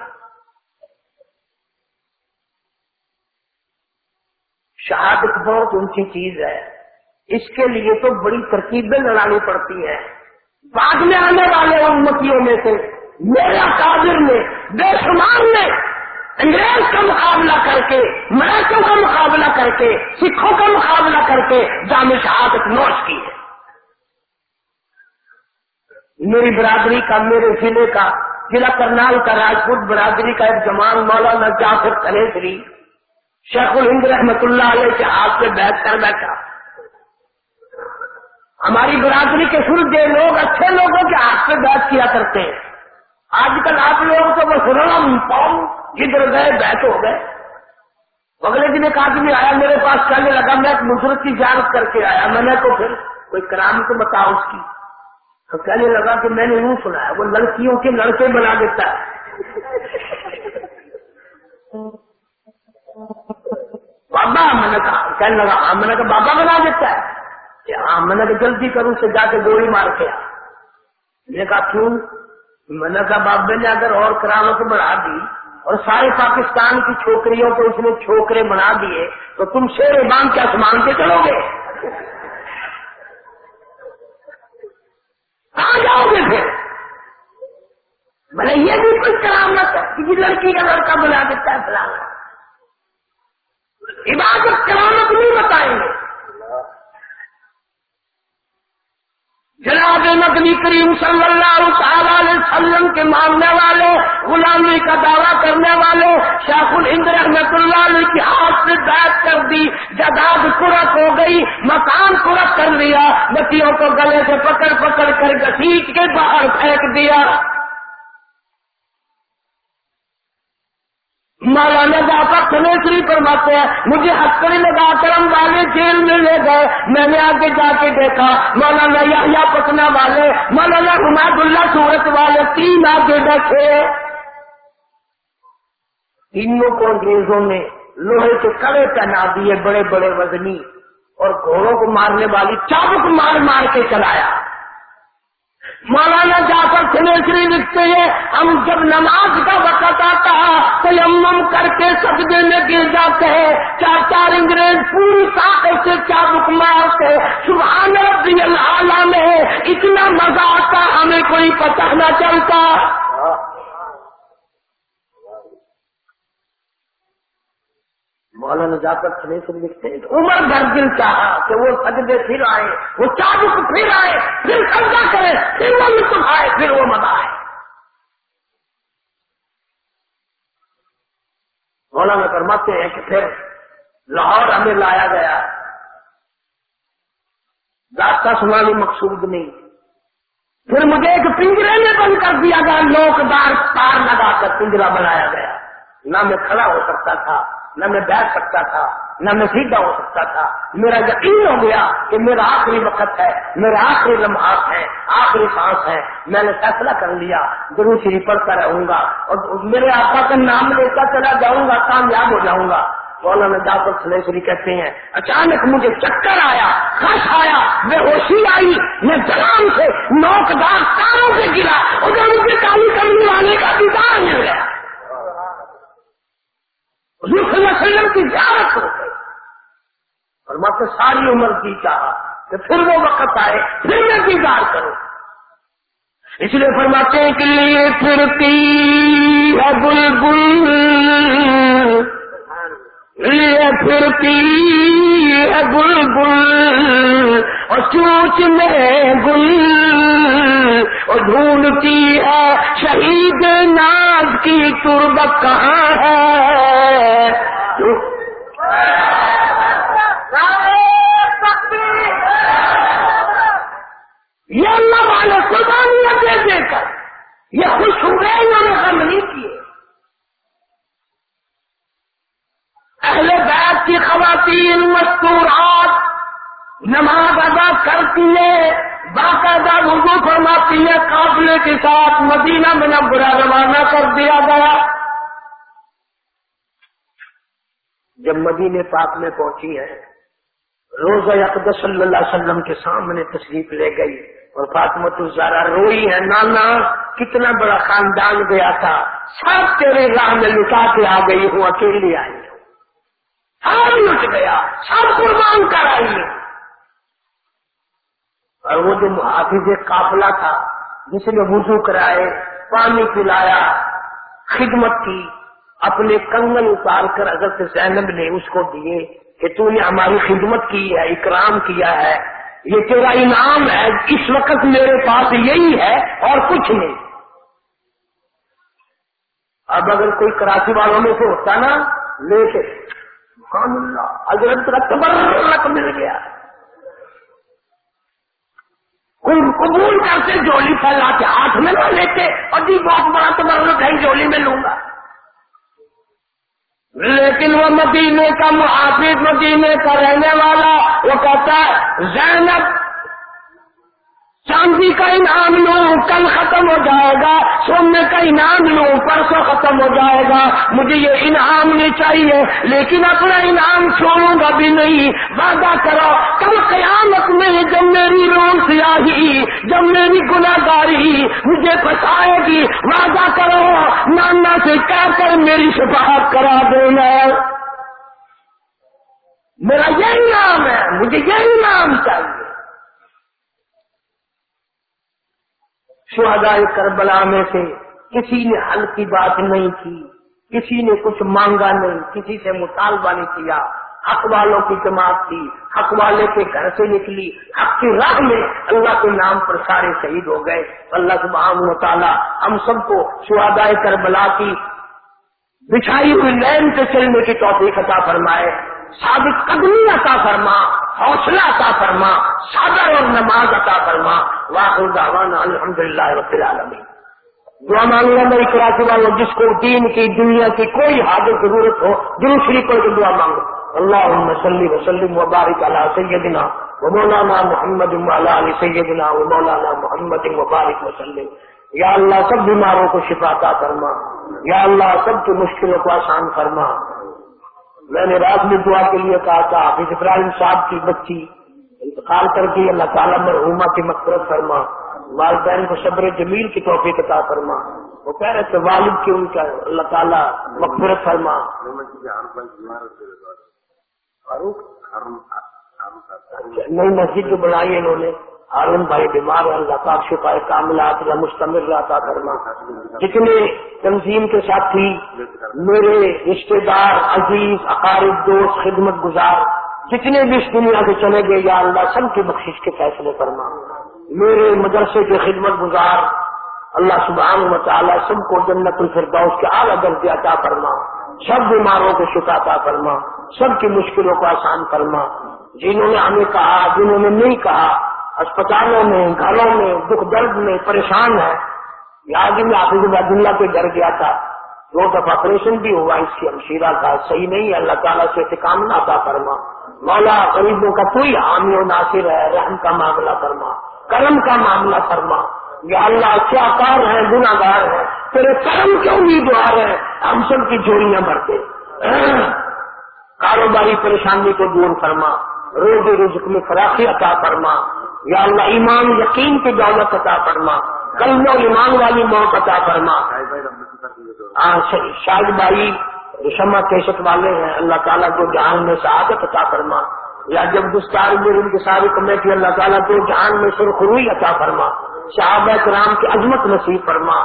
شہادت بہت اونچی چیز ہے۔ اس کے لیے تو بڑی ترکیبیں لڑانی پڑتی ہیں۔ بعد میں آنے والے امتیوں میں سے میرا قادر نے، بے شمار نے انگریز کا مقابلہ کر کے، مراٹھوں کا مقابلہ کر کے، سکھوں کا مقابلہ کر کے جامع شہادت نوش کی ہے۔ میری برادری کا، میرے ضلع کا، ضلع کرنال کا، راجپوت برادری کا ایک جمان مولانا جعفر کلیسری شیخ الہند رحمت اللہ علیہ کے ہاتھ سے بیٹھ کر بیٹھا۔ ہماری برادری کے سر دے لوگ اچھے لوگوں کے ہاتھ سے بیٹھ کیا کرتے۔ ہیں آج کل آپ لوگوں کو بس رام پاؤں جدھر گئے بیٹھ ہو گئے۔ اگلے دن ایک آدمی آیا میرے پاس، کہنے لگا، میں ایک بزرگ کی جانچ کر کے آیا۔ میں نے تو پھر کوئی کرام تو بتاؤ اس کی۔ تو کہنے لگا کہ میں نے یوں سنا ہے، وہ لڑکیوں کے لڑکے بنا دیتا ہے۔ بابا میں نے کہا کہنے لگا میں نے کہا بابا بنا دیتا ہے۔ ہاں میں نے کہا جلدی کروں سے جا کے گولی مار کے میں نے کہا، کیوں؟ میں نے کہا بابے نے اگر اور کرامت بڑھا دی اور سارے پاکستان کی چھوکریوں کو اس نے چھوکرے بنا دیے، تو تم شیر باندھ کے آسمان کے چلو گے۔ کہاں جاؤ گے پھر۔ بھلے یہ بھی کچھ کرامت کسی لڑکی کا لڑکا بلا دیتا ہے فلانا عبادت کرامت نہیں بتائیں گے۔ جناب نبی کریم صلی اللہ تعالی علیہ وسلم کے ماننے والے، غلامی کا دعویٰ کرنے والے، شیخ الند رحمت اللہ علیہ کی ہاتھ سے بیت کر دی جداد قرت ہو گئی، مکان قرت کر لیا، بچیوں کو گلے سے پکڑ پکڑ کر گسیٹ کے باہر پھینک دیا۔ مولانا جاتا کھنیسری فرماتے ہیں، مجھے ہتکڑی لگا کر ہم والے جیل میں لے گئے۔ میں نے آگے جا کے دیکھا، مولانا یا پٹنا والے، مولانا حماد اللہ سورت والے، تین آگے بیٹھے۔ تینوں کو انگریزوں نے لوہے کے کڑے پہنا دیے، بڑے بڑے وزنی، اور گھوڑوں کو مارنے والی چابک مار مار کے چلایا۔ مولانا جا کر سنیسری لکھتے ہیں، ہم جب نماز کا وقت آتا تو یمم کر کے سجدے میں گر جاتے ہیں۔ چار چار انگریز پوری طاقت سے چابک مارتے سبحان ربی اللہ میں اتنا مزہ آتا، ہمیں کوئی پتہ نہ چلتا۔ مولانا جا کر سے لکھتے ہیں عمر بھر دل چاہا کہ وہ سجدے پھر آئے، وہ چابک پھر آئے، پھر سجدہ کرے، پھر وہ لطف آئے، پھر وہ مزہ آئے مولانا فرماتے ہیں کہ پھر لاہور ہمیں لایا گیا۔ راستہ سنانی مقصود نہیں۔ پھر مجھے ایک پنجرے میں بند کر دیا گیا لوک دار تار لگا کر پنجرا بنایا گیا۔ نہ میں کھڑا ہو سکتا تھا۔ نہ میں بیٹھ سکتا تھا، نہ میں سیدھا ہو سکتا تھا۔ میرا یقین ہو گیا کہ میرا آخری وقت ہے میرا آخری لمحات ہے آخری سانس ہے میں نے فیصلہ کر لیا ضرور شری پڑھتا رہوں گا اور میرے آقا کا نام لیتا چلا جاؤں گا، کامیاب ہو جاؤں گا۔ مولانا جعفر سلیسری کہتے ہیں، اچانک مجھے چکر آیا خش آیا بے ہوشی آئی، میں جلام سے نوکدار تاروں سے گرا ادھر مجھے کالی کرنے والے کا دیدار مل گیا۔ حضور صلی اللہ علیہ وسلم کی زیارت ہو گئی۔ اور میں تو ساری عمر کی چاہا کہ پھر وہ وقت آئے، پھر میں دیدار کروں۔ اس لیے فرماتے ہیں کہ لیے پھرتی ہے بلبل۔ پھرتی ہے بلبل اور چوچ میں گل اور ڈھونڈتی ہے، شہید ناز کی تربت کہاں ہے؟ یہ اللہ والے قربانیاں دے دے کر یہ خوش ہوئے انہوں نے غم نہیں کیے۔ اہل بیت کی خواتین مستورات نماز ادا کرتی ہے باقاعدہ وضو فرماتی ہے قافلے کے ساتھ مدینہ میں برا روانہ کر دیا گیا۔ جب مدینے پاک میں پہنچی ہے روزہ اقدس صلی اللہ علیہ وسلم کے سامنے تشریف لے گئی اور فاطمت الزارا روئی ہے، نانا، کتنا بڑا خاندان گیا تھا، سب تیرے راہ میں لٹا کے آ گئی ہوں، اکیلی آئی۔ سب لٹ گیا، سب قربان کر اور وہ جو محافظ قافلہ تھا، جس نے وضو کرائے، پانی پلایا، خدمت کی، اپنے کنگن اتار کر حضرت زینب نے اس کو دیے کہ تو نے ہماری خدمت کی ہے، اکرام کیا ہے۔ یہ تیرا انعام ہے، اس وقت میرے پاس یہی ہے اور کچھ نہیں۔ اب اگر کوئی کراچی والوں میں سے ہوتا نا، لے کے حضرت کا تبرک مل گیا۔ کوئی قبول کرتے جولی پھیلا کے ہاتھ میں نہ لیتے اور جی بہت بڑا تبرک ہے، جولی میں لوں گا۔ لیکن وہ مدینے کا محافظ، مدینے کا رہنے والا، وہ کہتا ہے، زینب چاندی کا انعام لوں کل ختم ہو جائے گا سونے کا انعام لوں پرسوں ختم ہو جائے گا۔ مجھے یہ انعام نہیں چاہیے، لیکن اپنا انعام چھوڑوں گا بھی نہیں۔ وعدہ کرو، کل قیامت میں جب میری روح سیاہی، جب میری گناگاری مجھے پھنسائے گی، وعدہ کرو، نانا سے کہہ کر میری شفاعت کرا دینا میرا یہی نام ہے، مجھے یہی نام چاہیے۔ شہداء کربلا میں سے کسی نے حل کی بات نہیں کی، کسی نے کچھ مانگا نہیں، کسی سے مطالبہ نہیں کیا۔ حق والوں کی جماعت تھی حق والے کے گھر سے نکلی، حق کی راہ میں اللہ کے نام پر سارے شہید ہو گئے۔ اللہ سبحانہ و تعالیٰ ہم سب کو شہداء کربلا کی بچھائی ہوئی لین سے چلنے کی توفیق عطا فرمائے۔ ثابت قدمی عطا فرما۔ حوصلہ عطا فرما صادر اور نماز عطا فرما۔ واقع دعوانا الحمدللہ رب العالمین۔ دعا مانگنا میری کراچی والوں جس کو دین کی، دنیا کی کوئی حاضر ضرورت ہو جن شریف کو دعا مانگو۔ اللہ صلی وسلم وبارک علی سیدنا و مولانا محمد وعلی علی سیدنا و مولانا محمد وبارک وسلم۔ یا اللہ، سب بیماروں کو شفا عطا فرما۔ یا اللہ، سب کی مشکلوں کو آسان فرما۔ میں نے رات میں دعا کے لیے کہا تھا، حافظ ابراہیم صاحب کی بچی انتقال کر کے اللہ تعالیٰ مرحوما کی مقصد فرما، والدین کو صبر جمیل کی توفیق عطا فرما۔ وہ کہہ رہے تھے، والد کی ان کا اللہ تعالیٰ مقبرت فرما۔ نئی مسجد جو بنائی انہوں نے۔ ہارون بھائی بیمار ہے، اللہ کا شفا کاملات یا مستمر رہتا کرنا جتنے تنظیم کے ساتھی، میرے رشتے دار، عزیز، اقارب، دوست، خدمت گزار، جتنے بھی اس دنیا سے چلے گئے، یا اللہ سب کی بخشش کے فیصلے کرنا میرے مدرسے کے خدمت گزار، اللہ سبحانہ و تعالیٰ سب کو جنت الفردوس کے اعلیٰ درجے عطا فرما۔ سب بیماروں کو شکاتا فرما۔ سب کی مشکلوں کو آسان فرما۔ جنہوں نے ہمیں کہا، جنہوں نے نہیں کہا اسپتالوں میں، گھروں میں، دکھ درد میں پریشان ہے۔ آج میں حافظ عبد اللہ کے گھر گیا تھا۔ دو دفعہ آپریشن بھی ہوا، اس کی ہمشیرہ کا صحیح نہیں اللہ تعالیٰ سے ٹکامنا عطا فرما۔ مولا غریبوں کا کوئی حامی و ناصر ہے، رحم کا معاملہ فرما۔ کرم کا معاملہ فرما۔ یا اللہ، کیا کار ہے گناگار ہے تیرے کرم کے امیدوار ہے ہم سب کی جوڑیاں بھرتے کاروباری پریشانی کو دور فرما۔ روزی رزق میں فراخی عطا فرما۔ یا اللہ ایمان یقین کی دولت عطا فرما کل نو ایمان والی موت عطا فرما۔ ہاں، شاہد بھائی رشما کیشت والے ہیں، اللہ تعالیٰ کو جہان میں سعادت عطا فرما۔ یا جب دستار میں ان کی ساری کمیٹی، اللہ تعالیٰ کو جہان میں سرخروئی عطا فرما۔ صحابہ کرام کی عظمت نصیب فرما۔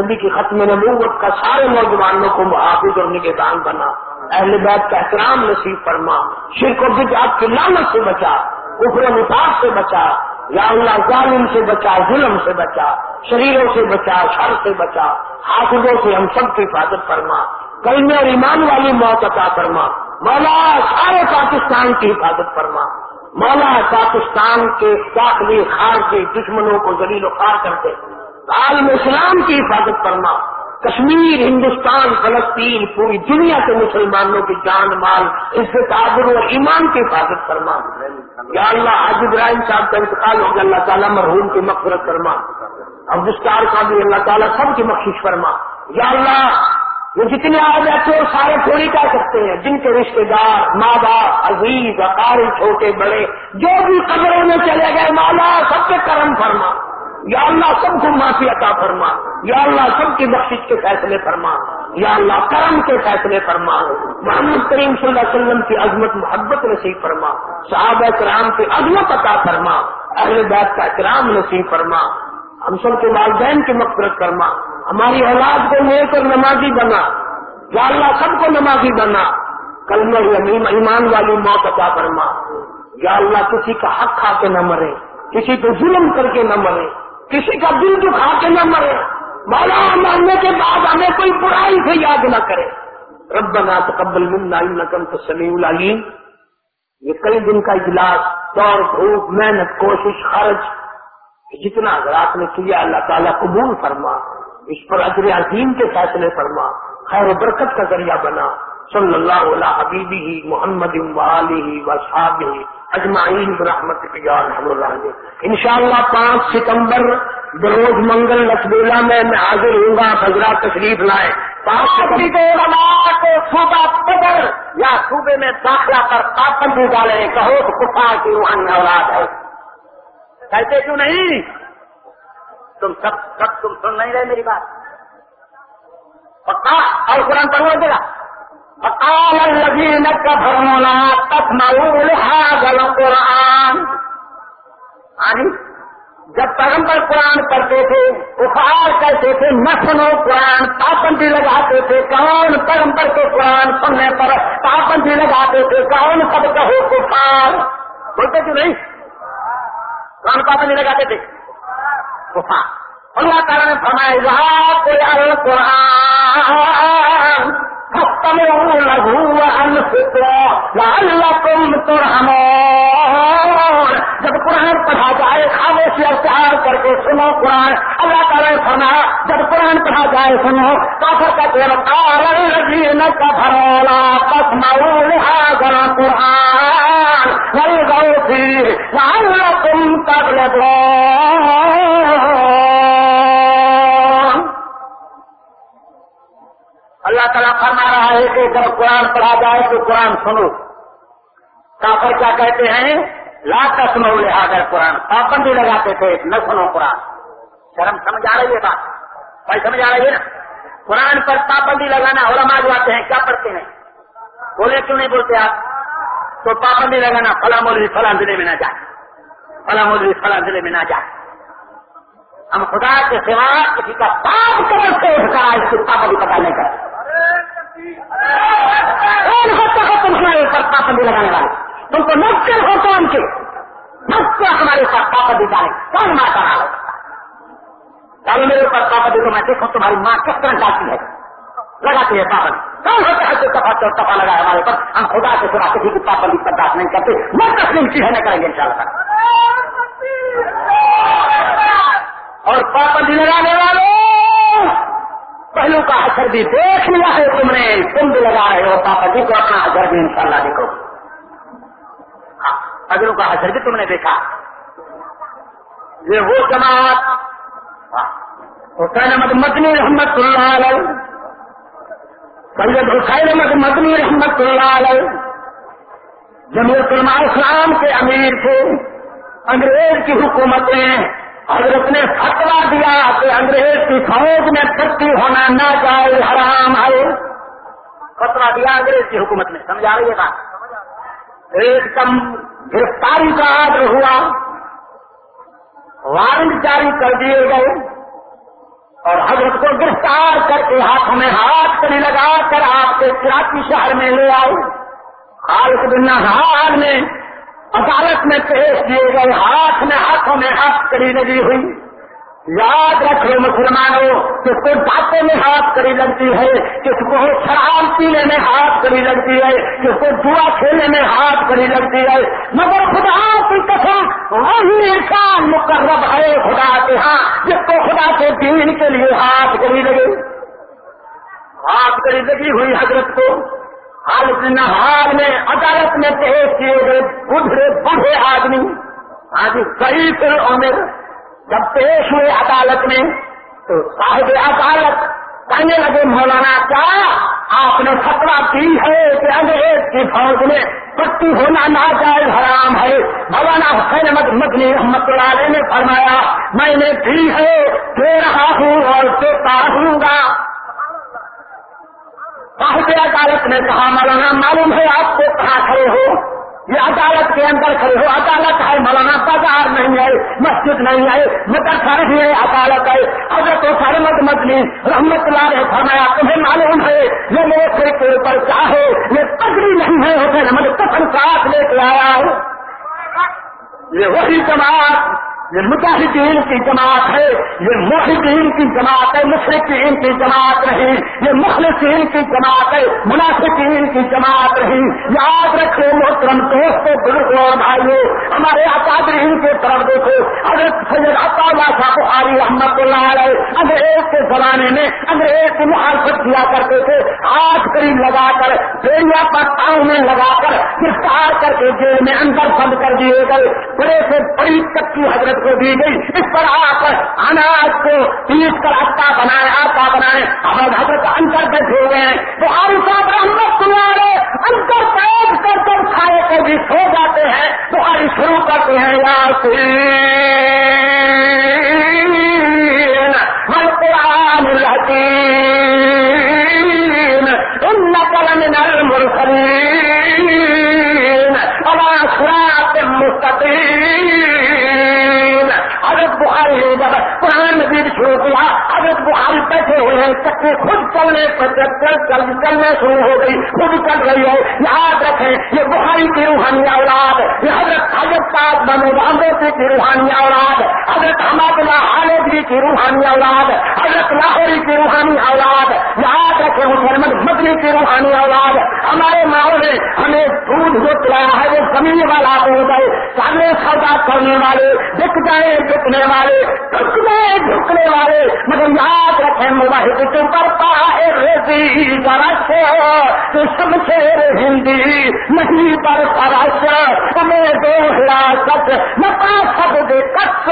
نبی کی ختم نبوت کا سارے نوجوانوں کو محافظ اور نگہبان بنا۔ اہل بیت کا احترام نصیب فرما۔ شرک و بدعات کی لانت سے بچا۔ کفر نفاق سے بچا، یا اللہ ظالم سے بچا، ظلم سے بچا، شریروں سے بچا، شر سے بچا، حافظوں سے ہم سب کی حفاظت فرما کل اور ایمان والی موت عطا فرما، مولا سارے پاکستان کی حفاظت فرما، مولا پاکستان کے داخلی خارجی دشمنوں کو ذلیل و خار کرتے، عالم اسلام کی حفاظت فرما کشمیر، ہندوستان، فلسطین، پوری دنیا کے مسلمانوں کی جان مال اس سے تعبر اور ایمان کی حفاظت فرما۔ یا اللہ آج ابراہیم صاحب کا انتقال ہو گیا، اللہ تعالیٰ مرحوم کی مغفرت فرما۔ افغانستان کا بھی اللہ تعالیٰ سب کی مخصوص فرما۔ یا اللہ، وہ جتنے آ جاتے ہیں سارے تھوڑی کہہ سکتے ہیں، جن کے رشتے دار ماں باپ عزیز، اقارب، چھوٹے، بڑے، جو بھی قبروں میں چلے گئے مالا سب کے کرم فرما۔ یا اللہ سب کو معافی عطا فرما، یا اللہ سب کی بخش کے فیصلے فرما، یا اللہ کرم کے فیصلے فرما۔ محمد کریم صلی اللہ علیہ وسلم کی عظمت، محبت نصیب فرما۔ صحابہ کرام کی عظمت عطا فرما۔ اہل بیت کا احترام نصیب فرما۔ ہم سب کے والدین کی مقصد فرما۔ ہماری اولاد کو لے کر نمازی بنا۔ یا اللہ سب کو نمازی بنا۔ کل میں ایمان والی موت عطا فرما۔ یا اللہ کسی کا حق کھا کے نہ مرے، کسی کو ظلم کر کے نہ مرے۔ کسی کا دل دکھا کے نہ مرے۔ مولا مرنے کے بعد ہمیں کوئی برائی سے یاد نہ کرے۔ ربنا تقبل منا انك انت السميع العليم یہ کئی دن کا اجلاس، دور، دھوپ، محنت، کوشش، خرچ جتنا حضرات نے کیا، اللہ تعالیٰ قبول فرما۔ اس پر اجر عظیم کے فیصلے فرما۔ خیر و برکت کا ذریعہ بنا۔ صلی اللہ علیہ حبیبی محمد والی و صحابی اجمعین برحمت ان شاء اللہ پانچ ستمبر بروز منگل لکھبیلا میں میں حاضر ہوں گا حضرات تشریف لائے۔ کو صوبہ پدر یا صوبے میں داخلہ کر پابندی ڈالے کہو تو کفار کی روحانی اولاد ہے۔ کہتے کیوں نہیں؟ تم سب سب تم سن نہیں رہے میری بات۔ پکا اور قرآن پڑھوا دے گا پکال الذين كفروا لا تسمعوا لهذا القرآن. آنی جب پیغمبر قرآن پڑھتے تھے بخار کرتے تھے، نہ سنو قرآن، پابندی لگاتے تھے، کون پیغمبر کے قرآن سننے پر پابندی لگاتے تھے؟ کون سب کہو کفار؟ بولتے کہ نہیں؟ قرآن پابندی لگاتے تھے۔ کفار۔ اللہ تعالیٰ نے فرمایا رہا کوئی قرآن جب قرآن پڑھا جائے، خاموشی اختیار کر کے سنو قرآن۔ اللہ تعالیٰ نے فرما جب قرآن پڑھا جائے، سنو۔ کافر کا تیر کارن کا بھرولا پس مول لہٰذا قرآن وی گو پھر تم تک لگو اللہ تعالیٰ فرما رہا ہے کہ جب قرآن پڑھا جائے تو قرآن سنو۔ کافر کیا کہتے ہیں؟ لا تسمو لہٰذا قرآن پابندی لگاتے تھے نہ سنو قرآن۔ شرم سمجھ آ رہی ہے بات؟ بھائی سمجھ آ رہی ہے نا؟ قرآن پر پابندی لگانا علماء جو آتے ہیں کیا پڑھتے ہیں؟ بولے کیوں نہیں بولتے آپ؟ تو پابندی لگانا فلاں مولوی فلاں ضلع میں نہ جائے۔ فلاں مولوی فلاں ضلع میں نہ جائے۔ ہم خدا کے سوا کسی کا پاپ کرنے سے اس کی پابندی پتا نہیں کرتے۔ کون ہوتا ہے تم ہمارے اوپر پابندی لگانے والے تم کو نقصان ہو کون کے۔ نقصان ہمارے اوپر پابندی ڈالے کون ماں کا رہا ہوتا چلو میرے اوپر پابندی تو میں دیکھوں تمہاری ماں کس طرح ڈالتی ہے۔ لگاتی ہے پابندی۔ کون ہوتا ہے جو تفا تفا لگا ہمارے اوپر؟ ہم خدا کے سوا کسی کی پابندی برداشت نہیں کرتے۔ میں تسلیم کی ہے نہیں کریں گے ان شاء اللہ اور پابندی لگانے والوں پہلو کا اثر بھی دیکھ لیا ہے تم نے، تم بھی لگا ہو، پاپا جی کو اپنا اثر بھی انشاءاللہ دیکھو۔ ہاں اگلوں کا اثر بھی تم نے دیکھا۔ یہ وہ جماعت ہاں، حسین احمد مدنی رحمت اللہ علیہ، سید حسین احمد مدنی رحمت اللہ علیہ، جمعیت علماء اسلام کے امیر تھے، انگریز کی حکومتیں حضرت نے فتوا دیا کہ انگریز کی فوج میں بھرتی ہونا نہ جائے حرام ہے۔ فتوا دیا انگریز کی حکومت نے، سمجھا رہی ہے بات؟ ایک دم گرفتاری کا آڈر ہوا۔ وارنٹ جاری کر دیے گئے۔ اور حضرت کو گرفتار کر کے ہاتھوں میں ہاتھ کری لگا کر آپ کے کراچی شہر میں لے آؤ۔ خالق بن حال میں عدالت میں پیش کیے گئے ہاتھ میں ہاتھوں میں ہاتھ کری لگی ہوئی۔ یاد رکھ لو مسلمانوں کس کو ڈاکے میں ہاتھ کری لگتی ہے کس کو شراب پینے میں ہاتھ کری لگتی ہے کس کو جوا کھیلنے میں ہاتھ کری لگتی ہے۔ مگر خدا کی قسم، وہی انسان مقرب ہے خدا کے ہاں جس کو خدا کے دین کے لیے ہاتھ کری لگے ہاتھ کری لگی ہوئی حضرت کو۔ حال میں عدالت میں پیش کیے گئے بڑھے بڑھے آدمی آج غریب عمر جب پیش ہوئے عدالت میں، تو صاحب عدالت کہنے لگے، مولانا کیا آپ نے خطرہ کی ہے کہ انگریز کی فوج میں پٹی ہونا ناجائز حرام ہے؟ مولانا حسین احمد مدنی رحمت اللہ علیہ نے فرمایا، میں نے دی ہے، دے رہا ہوں اور دیتا ہوں گا۔ صاحب عدالت نے کہا، مولانا، معلوم ہے آپ کو کہاں کھڑے ہو؟ یہ عدالت کے اندر کھڑے ہو۔ عدالت ہے، مولانا، بازار نہیں ہے، مسجد نہیں ہے، مدرسہ نہیں ہے، عدالت ہے۔ حضرت سارے مد مدنی رحمت اللہ نے فرمایا، تمہیں معلوم ہے، یہ میرے کے اوپر چاہے یہ تگڑی نہیں ہے حسین احمد کفن ساتھ لے کے آیا ہے۔ یہ وہی جماعت یہ مجاہدین کی جماعت ہے، یہ محدین کی جماعت ہے مشرقین کی جماعت نہیں، یہ مخلصین کی جماعت ہے، منافقین کی جماعت نہیں۔ یاد رکھو محترم دوستوں بزرگوں اور بھائیوں، ہمارے اکادرین کے طرف دیکھو اگر سید عطا صاحب بخاری رحمت اللہ علیہ انگریز کے زمانے میں انگریز کی مخالفت کیا کرتے تھے۔ آٹھ قریب لگا کر بیڑیا پر پاؤں میں لگا کر، گرفتار کر کے جیل میں اندر بند کر دیے گئے۔ بڑے سے بڑی چکی حضرت کو دی گئی۔ اس پر آپ اناج کو پیس کر آتا بنائے آتا بنائے۔ ہمارے حضرت اندر بیٹھے ہوئے ہیں تو ہم صاحب رحمت تمہارے اندر پیٹ کر کر کھائے کر بھی سو جاتے ہیں۔ تو ہم شروع کرتے ہیں قرآن الحکیم ان نقل من المرسلین على صراط مستقیم۔ حضرت بخاری نے جب قرآن مجید شروع کیا، حضرت بخاری بیٹھے ہوئے ہیں چکے خود چلنے چل چلنے شروع ہو گئی، خود چل رہی ہے۔ یاد رکھیں، یہ بخاری کی روحانی اولاد، یہ حضرت حضرت پاک بنو بہادر کی روحانی اولاد، حضرت حمد اللہ عالدری کی روحانی اولاد، حضرت لاہوری کی روحانی اولاد۔ یاد رکھیں محمد مدنی کی روحانی اولاد۔ ہمارے ماحول نے ہمیں دودھ جو پلایا ہے، وہ زمین والا ہو گئے۔ سامنے سودا کرنے والے بک جائے جھکنے والے جھکنے جھکنے والے، مگر یاد رکھیں مباحد کے پر پائے ریزی برس، تو سب ہندی نہیں پر فرش تمہیں دو ہلاکت نہ پا سب دے کس،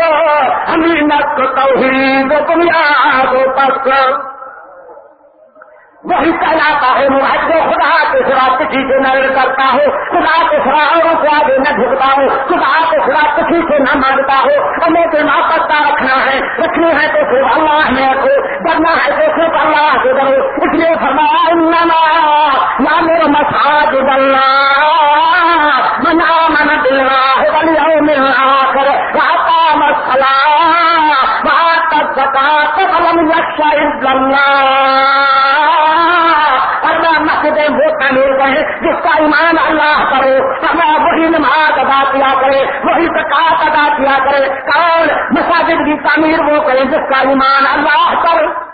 ہمیں نک توحید دنیا کو پس۔ وہی کہلاتا ہے جو خدا کے سوا کسی سے نہ کرتا ہو خدا کے سوا اور سے آگے نہ جھکتا ہو خدا کے سوا کسی سے نہ مانگتا ہو ہمیں تو ناپتا رکھنا ہے، رکھنی ہے تو صرف اللہ میں رکھو ڈرنا ہے تو صرف اللہ سے ڈرو۔ اس لیے فرمایا یا میرے مساج ڈلنا منا من دلنا ہے ملنا کر راتا مسلا وہاں تک سکا تو قلم یکشا گنگا تعمیر جس کا ایمان اللہ کرے، ہمیں وہی نماز ادا کیا کرے، وہی زکات ادا کیا کرے۔ کون مساجد کی تعمیر وہ کرے جس کا ایمان اللہ کرے؟